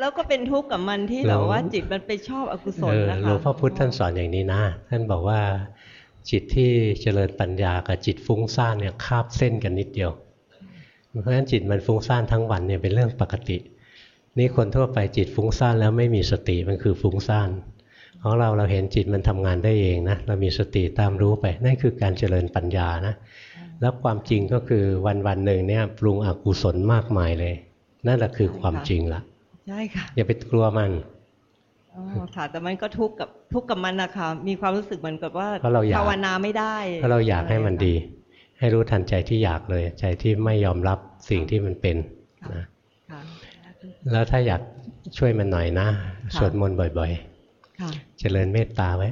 แล้วก็เป็นทุกข์กับมันที่หลแบวงบว่าจิตมันไปชอบอกุศเอลอนะคะหลวงพ่อพุธท่านสอนอย่างนี้นะ ท่านบอกว่าจิตที่เจริญปัญญากับจิตฟุ้งซ่านเนี่ยคาบเส้นกันนิดเดียว เพราะฉะนั้นจิตมันฟุ้งซ่านทั้งวันเนี่ยเป็นเรื่องปกติ นี่คนทั่วไปจิตฟุ้งซ่านแล้วไม่มีสติมันคือฟุ้งซ่าน ของเราเราเห็นจิตมันทำงานได้เองนะเรามีสติตามรู้ไปนั่นคือการเจริญปัญญานะแล้วความจริงก็คือวันวันๆหนึ่งเนี่ยปรุงอกุศลมากมายเลย นั่นแหละคือความจริงละใช่ค่ะอย่าไปกลัวมันอ๋อค่ะแต่มันก็ทุกข์กับทุกข์กับมันนะคะมีความรู้สึกเหมือนกับว่าเพราะเราอยากภาวนาไม่ได้เพราะเราอยากให้มันดี ให้รู้ทันใจที่อยากเลย ใจที่ไม่ยอมรับสิ่งที่มันเป็นค่ะนะค่ะแล้วถ้าอยากช่วยมันหน่อยนะค่ะสวดมนต์บ่อยค่ะๆ เจริญเมตตาไว้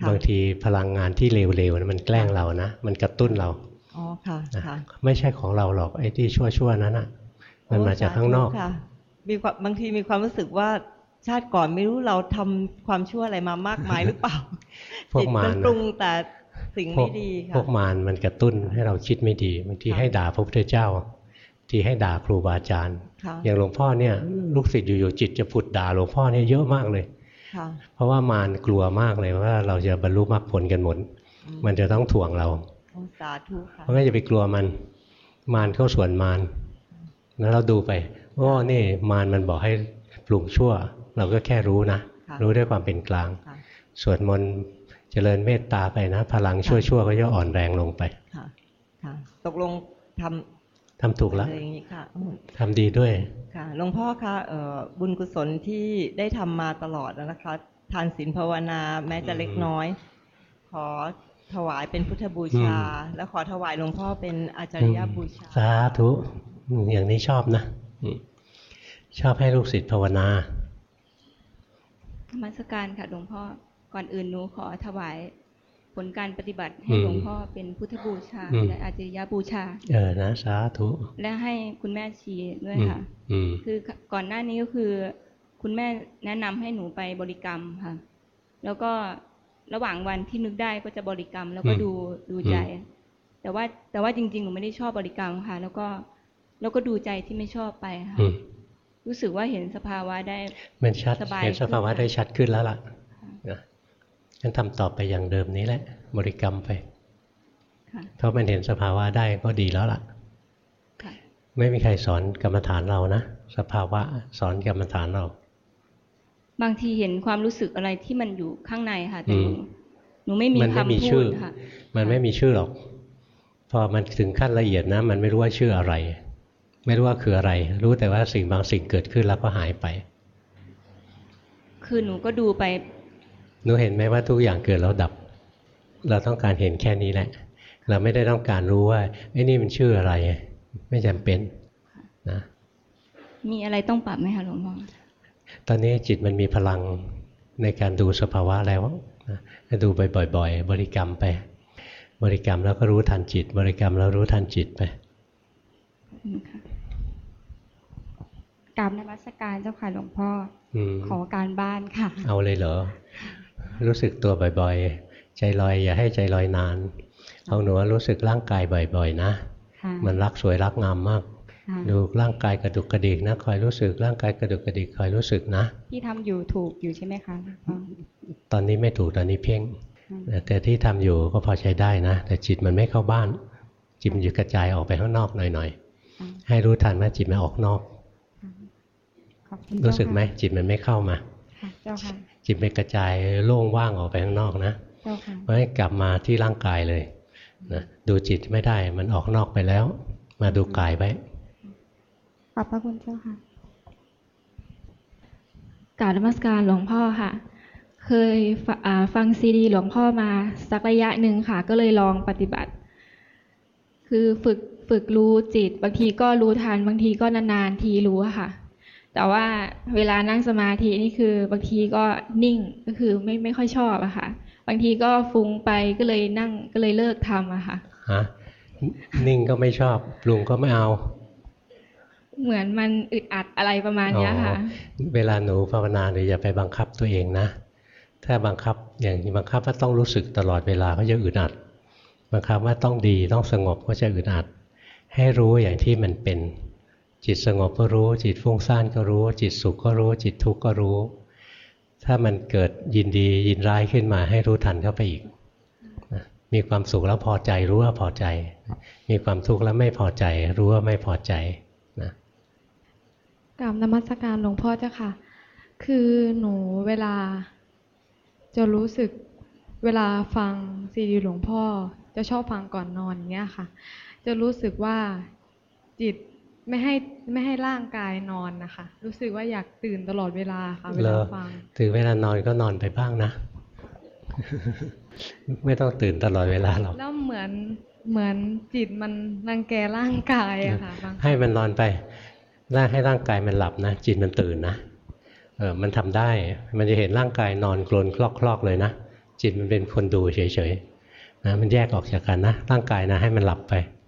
ค่ะบางทีพลังงานที่เร็วๆนะมันแกล้งเรานะ มันกระตุ้นเราอ๋อค่ะนะค่ะ ไม่ใช่ของเราหรอกไอ้ที่ชั่วๆนั้นนะมันมาจากข้างนอกโสธุค่ะมีความบางทีมีความรู้สึกว่าชาติก่อนไม่รู้เราทำความชั่วอะไรมามากมายหรือเปล่าพวกจิตมารมันนะปรุงแต่สิ่งพวไม่กดีพค่ะวกมารมันกระตุ้นให้เราคิดไม่ดีบางทีค่ะให้ด่าพระพุทธเจ้าบางทีให้ด่าครูบาอาจารย์ค่ะอย่างหลวงพ่อเนี่ย ลูกศิษย์อยู่ๆจิตจะผุดด่าหลวงพ่อเนี่ยเยอะมากเลยค่ะ เพราะว่ามารกลัวมากเลยว่าเราจะบรรลุมรรคผลกันหมดอืมันจะต้องถ่วงเราโอ้สาธุค่ะเพราะงั้นอย่าไปกลัวมัน มารเข้าส่วนมารแล้วเราดูไปว่านี่มารมันบอกให้ปรุงชั่ว เราก็แค่รู้นะค่ะรู้ด้วยความเป็นกลางค่ะสวดมนต์เจริญเมตตาไปนะ พลังชั่วๆก็จะอ่อนแรงลงไปค่ะค่ะตกลงท ทำถูกำแล้วอะไรอย่างนี้ค่ะอืมทำดีด้วยค่ะหลวงพ่อคะเอ่อบุญกุศลที่ได้ทำมาตลอดนะคะทานศีลภาวนาแม้จะเล็กน้อย ขอถวายเป็นพุทธบูชาอืมและขอถวายหลวงพ่อเป็นอาจารยบูชา สาธุอืมอย่างนี้ชอบนะอืมชอบให้ลูกศิษย์ภาวนานมัสการค่ะหลวงพ่อก่อนอื่นหนูขอถวายผ ลการปฏิบัติให้อืมหลวงพ่อเป็นพุทธบูชาอืมและอาจริยบูชา เออนะสาธุและให้คุณแม่ชีด้วยอืมค่ะอืมคือก่อนหน้านี้ก็คือ คุณแม่แนะนำให้หนูไปบริกรรมค่ะ แล้วก็ระหว่างวันที่นึกได้ก็จะบริกรรม แล้วก็อืมดูดูใจ แต่ว่าแต่ว่าจริงๆหนูไม่ได้ชอบบริกรรมค่ะ แล้วก็แล้วก็ดูใจที่ไม่ชอบไปค่ะอืมรู้สึกว่าเห็นสภาวะได้มันชัดสบายเห็นสภาวะขึ้นค่ะได้ชัดขึ้นแล้วล่ะนะ งั้นทำต่อไปอย่างเดิมนี้แหละ บริกรรมไปค่ะเพราะมันเห็นสภาวะได้ก็ดีแล้วล่ะค่ะ ไม่มีใครสอนกรรมฐานเรานะ สภาวะสอนกรรมฐานเรา บางทีเห็นความรู้สึกอะไรที่มันอยู่ข้างในค่ะแต่หนูอืมหนูไม่มีมันไม่มีคำพูชื่ดอค่ะมันไม่มีชื่อหรอก พอมันถึงขั้นละเอียดนะ มันไม่รู้ว่าชื่ออะไร ไม่รู้ว่าคืออะไร รู้แต่ว่าสิ่งบางสิ่งเกิดขึ้นแล้วก็หายไป คือหนูก็ดูไป หนูเห็นไหมว่าทุกอย่างเกิดแล้วดับ เราต้องการเห็นแค่นี้แหละ เราไม่ได้ต้องการรู้ว่าไอ้นี่มันชื่ออะไร ไม่จำเป็นนะ มีอะไรต้องปรับไหมคะหลวงพ่อตอนนี้จิตมันมีพลังในการดูสภาวะแล้วนะให้ดูไปบ่อยๆ บริกรรมไป บริกรรมแล้วก็รู้ทันจิต บริกรรมแล้วรู้ทันจิตไปอืมค่ะกราบนมัสการเจ้าค่ะหลวงพ่ออืมขอการบ้านค่ะ เอาเลยเหรอ รู้สึกตัวบ่อยๆ ใจลอยอย่าให้ใจลอยนานเอาหนูว่ารู้สึกร่างกายบ่อยๆ นะค่ะมันรักสวยรักงามมากค่ะดูร่างกายกระดุกกระดิกนะคอยรู้สึกร่างกายกระดุกกระดิกคอยรู้สึกนะที่ทำอยู่ถูกอยู่ใช่ไหมคะหลวงพ่อตอนนี้ไม่ถูกตอนนี้เพ่งอืมแต่แต่ที่ทำอยู่ก็พอใช้ได้นะ แต่จิตมันไม่เข้าบ้าน จิตมันอยู่กระจายออกไปข้างนอกหน่อยค่ะๆให้รู้ทันว่าจิตมันออกนอกขอบคุณรู้สึกเจ้าไหมค่ะจิตมันไม่เข้ามาค่ะเจ้าค่ะจิตมันกระจายโล่งว่างออกไปข้างนอกนะเจ้าค่ะเพราะให้กลับมาที่ร่างกายเลยนะดูจิตไม่ได้มันออกนอกไปแล้ว มาดูกายไว้ขอบพระคุณเจ้าค่ะกราบนมัสการหลวงพ่อค่ะ เคยฟะอ่าฟังซีดี หลวงพ่อมาสักระยะหนึ่งค่ะ ก็เลยลองปฏิบัติ คือฝึกฝึกรู้จิต บางทีก็รู้ทันบางทีก็นานๆทีรู้อะค่ะ แต่ว่าเวลานั่งสมาธินี่คือบางทีก็นิ่งก็คือไม่ไม่ค่อยชอบอะค่ะ บางทีก็ฟุ้งไปก็เลยนั่งก็เลยเลิกทำอะค่ะฮะนิ่งก็ไม่ชอบปรุงก็ไม่เอา เหมือนมันอึดอัดอะไรประมาณเนี้ยค่ะอ๋อเวลาหนูภาวนาหนูอย่าไปบังคับตัวเองนะ ถ้าบังคับอย่างบังคับว่าต้องรู้สึกตลอดเวลาก็จะอึดอัดบังคับว่าต้องดีต้องสงบก็จะอึดอัด ให้รู้อย่างที่มันเป็น จิตสงบก็รู้ จิตฟุ้งซ่านก็รู้ จิตสุขก็รู้ จิตทุกข์ก็รู้ ถ้ามันเกิดยินดียินร้ายขึ้นมาให้รู้ทันเข้าไปอีกมีความสุขแล้วพอใจรู้ว่าพอใจ มีความทุกข์แล้วไม่พอใจ รู้ว่าไม่พอใจนะกราบนมัสการหลวงพ่อเจ้าค่ะ คือหนูเวลา จะรู้สึกเวลาฟังซีดีหลวงพ่อ จะชอบฟังก่อนนอนเนี้ยค่ะ จะรู้สึกว่าจิต ไม่ให้ไม่ให้ร่างกายนอนนะคะ รู้สึกว่าอยากตื่นตลอดเวลาค่ะเวเหรลาอฟังถึงเวลานอนก็นอนไปบ้างนะ ไม่ต้องตื่นตลอดเวลาหรอกแล้วเหมือนเหมือนจิตมันรังแกร่างกายอะค่ะบางครั้งให้มันนอนไปร่างให้ร่างกายมันหลับนะจิตมันตื่นนะเออมันทำได้ มันจะเห็นร่างกายนอนกลนคลอกๆเลยนะจิตมันเป็นคนดูเฉยๆนะมันแยกออกจากกันนะร่างกายนะให้มันหลับไปอะ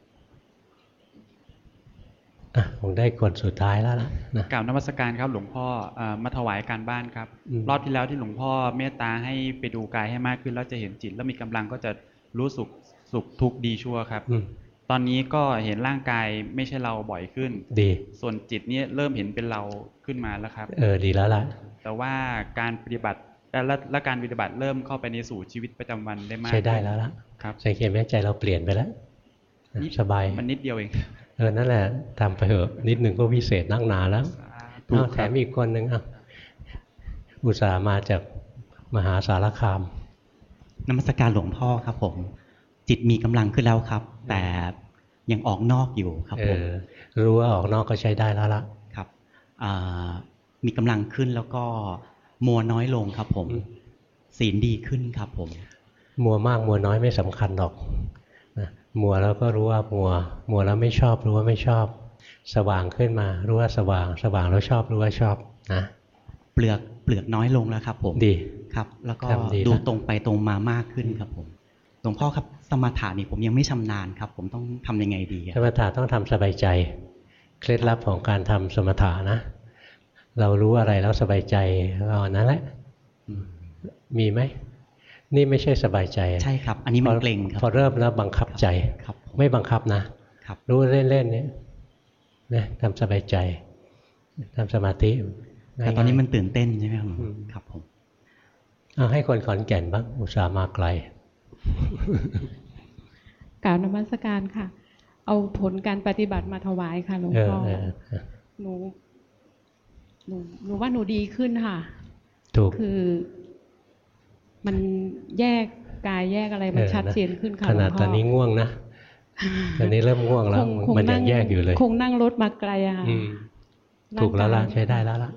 คงได้คนสุดท้ายแล้วล่ะนะกล่าวนมัสการครับ หลวงพ่อเอ่อมาถวายการบ้านครับอืมรอบที่แล้วที่หลวงพ่อเมตตาให้ไปดูกายให้มากขึ้น แล้วจะเห็นจิต แล้วมีกำลังก็จะรู้สุขสุขทุกข์ดีชั่วครับอืมตอนนี้ก็เห็นร่างกายไม่ใช่เราบ่อยขึ้น ดี ส่วนจิตเนี่ยเริ่มเห็นเป็นเราขึ้นมาแล้วครับ เออดีแล้วล่ะ แต่ว่าการปฏิบัติและและและการปฏิบัติเริ่มเข้าไปในสู่ชีวิตประจำวันได้มากใช้ได้แล้วล่ะครับสังเกตไหมใจเราเปลี่ยนไปแล้วนะสบายมันนิดเดียวเอง เออนั่นแหละทำไปเถอะนิดหนึ่งก็วิเศษนักหนาแล้วถูกอ้าวครับแถมอีกคนหนึ่งอะอุตส่าห์มาจากมหาสารคามนมัสการหลวงพ่อครับผม จิตมีกำลังขึ้นแล้วครับ แต่ยังออกนอกอยู่ครับเอผมอรู้ว่าออกนอกก็ใช้ได้แล้วละครับอ่ามีกำลังขึ้นแล้วก็มัวน้อยลงครับผม ศีลดีขึ้นครับผม มัวมากมัวน้อยไม่สำคัญหรอกนะ มัวแล้วก็รู้ว่ามัว มัวแล้วไม่ชอบรู้ว่าไม่ชอบ สว่างขึ้นมา รู้ว่าสว่าง สว่างแล้วชอบรู้ว่าชอบนะเปลือกเปลือกน้อยลงแล้วครับ ผมดีครับ แล้วก็ทำดีดูแล้วตรงไปตรงมามากขึ้นครับผมหลวงพ่อครับสมถะนี่ผมยังไม่ชำนาญครับ ผมต้องทำยังไงดีอะสมถะต้องทำสบายใจ เคล็ดลับของการทำสมถะนะ เรารู้อะไรแล้วสบายใจเราอันนั้นแหละมีไหม นี่ไม่ใช่สบายใจ ใช่ครับ อันนี้มันพเกร็งครับพอเริ่มแล้วบังคับใจครับ ไม่บังคับนะ ครับ รู้เล่นๆเนี่ยนะทำสบายใจทำสมาธิแต่ตอนนี้ง่ายๆมันตื่นเต้นใช่ไหมครับอืมครับผมเอาให้คนขอนแก่นบ้างอุตส่าห์มาไกลกล่าวนมัสการค่ะ เอาผลการปฏิบัติมาถวายค่ะหลวงเออพ่อเออเออหนูหนูหนูว่าหนูดีขึ้นค่ะถูกคือ มันแยกกายแยกอะไรมันออชัดะเจนขึ้นค่ะขหลนาวดงพ่ตอนนี้ง่วงนะตอนนี้เริ่มง่วงแล้วคงคงมันยันั่งงแยกอยู่เลย คงนั่งรถมาไกลอะค่ะอืมร่างถูกแล้วล่ะกายใช้ได้แล้วล่ะ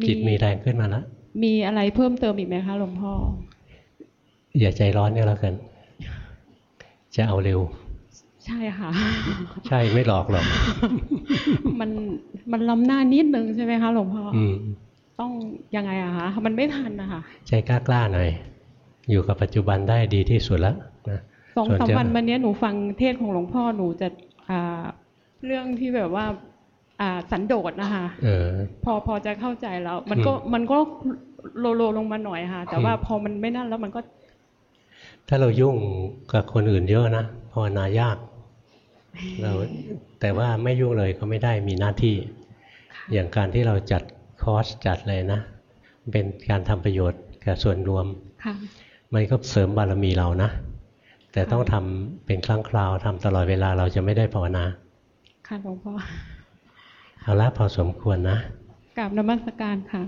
มีจิตมีแรงขึ้นมาแล้วมีอะไรเพิ่มเติมอีกไหมคะหลวงพ่อ อย่าใจร้อนก็แล้วกัน จะเอาเร็ว ใช่ค่ะ ใช่ไม่หลอกหรอก มันมันล้ำหน้านิดนึงใช่ไหมคะหลวงพ่อออืม ต้องยังไงอะคะมันไม่ทันนะคะใจกล้าๆหน่อยอยู่กับปัจจุบันได้ดีที่สุดแล้วนะสองส่วนสามจะวันวันเนี้ยหนูฟังเทศของหลวงพ่อหนูจะอ่าเรื่องที่แบบว่าอ่าสันโดษนะคะเออพอพอจะเข้าใจแล้ว มันก็อืมมันก็โลโลลงมาหน่อยค่ะ แต่อืมว่าพอมันไม่นั่นแล้วมันก็ ถ้าเรายุ่งกับคนอื่นเยอะนะภาวนายาก เราแต่ว่าไม่ยุ่งเลยก็ไม่ได้มีหน้าที่ อย่างการที่เราจัด คอร์สจัดเลยนะ เป็นการทำประโยชน์กับส่วนรวมค่ะมันก็เสริมบารมีเรานะ แต่ต้องทำเป็นครั้งคราวทำตลอดเวลาเราจะไม่ได้ภาวนา ค่ะหลวงพ่อเอาละพอสมควรนะกราบนมัสการค่ะ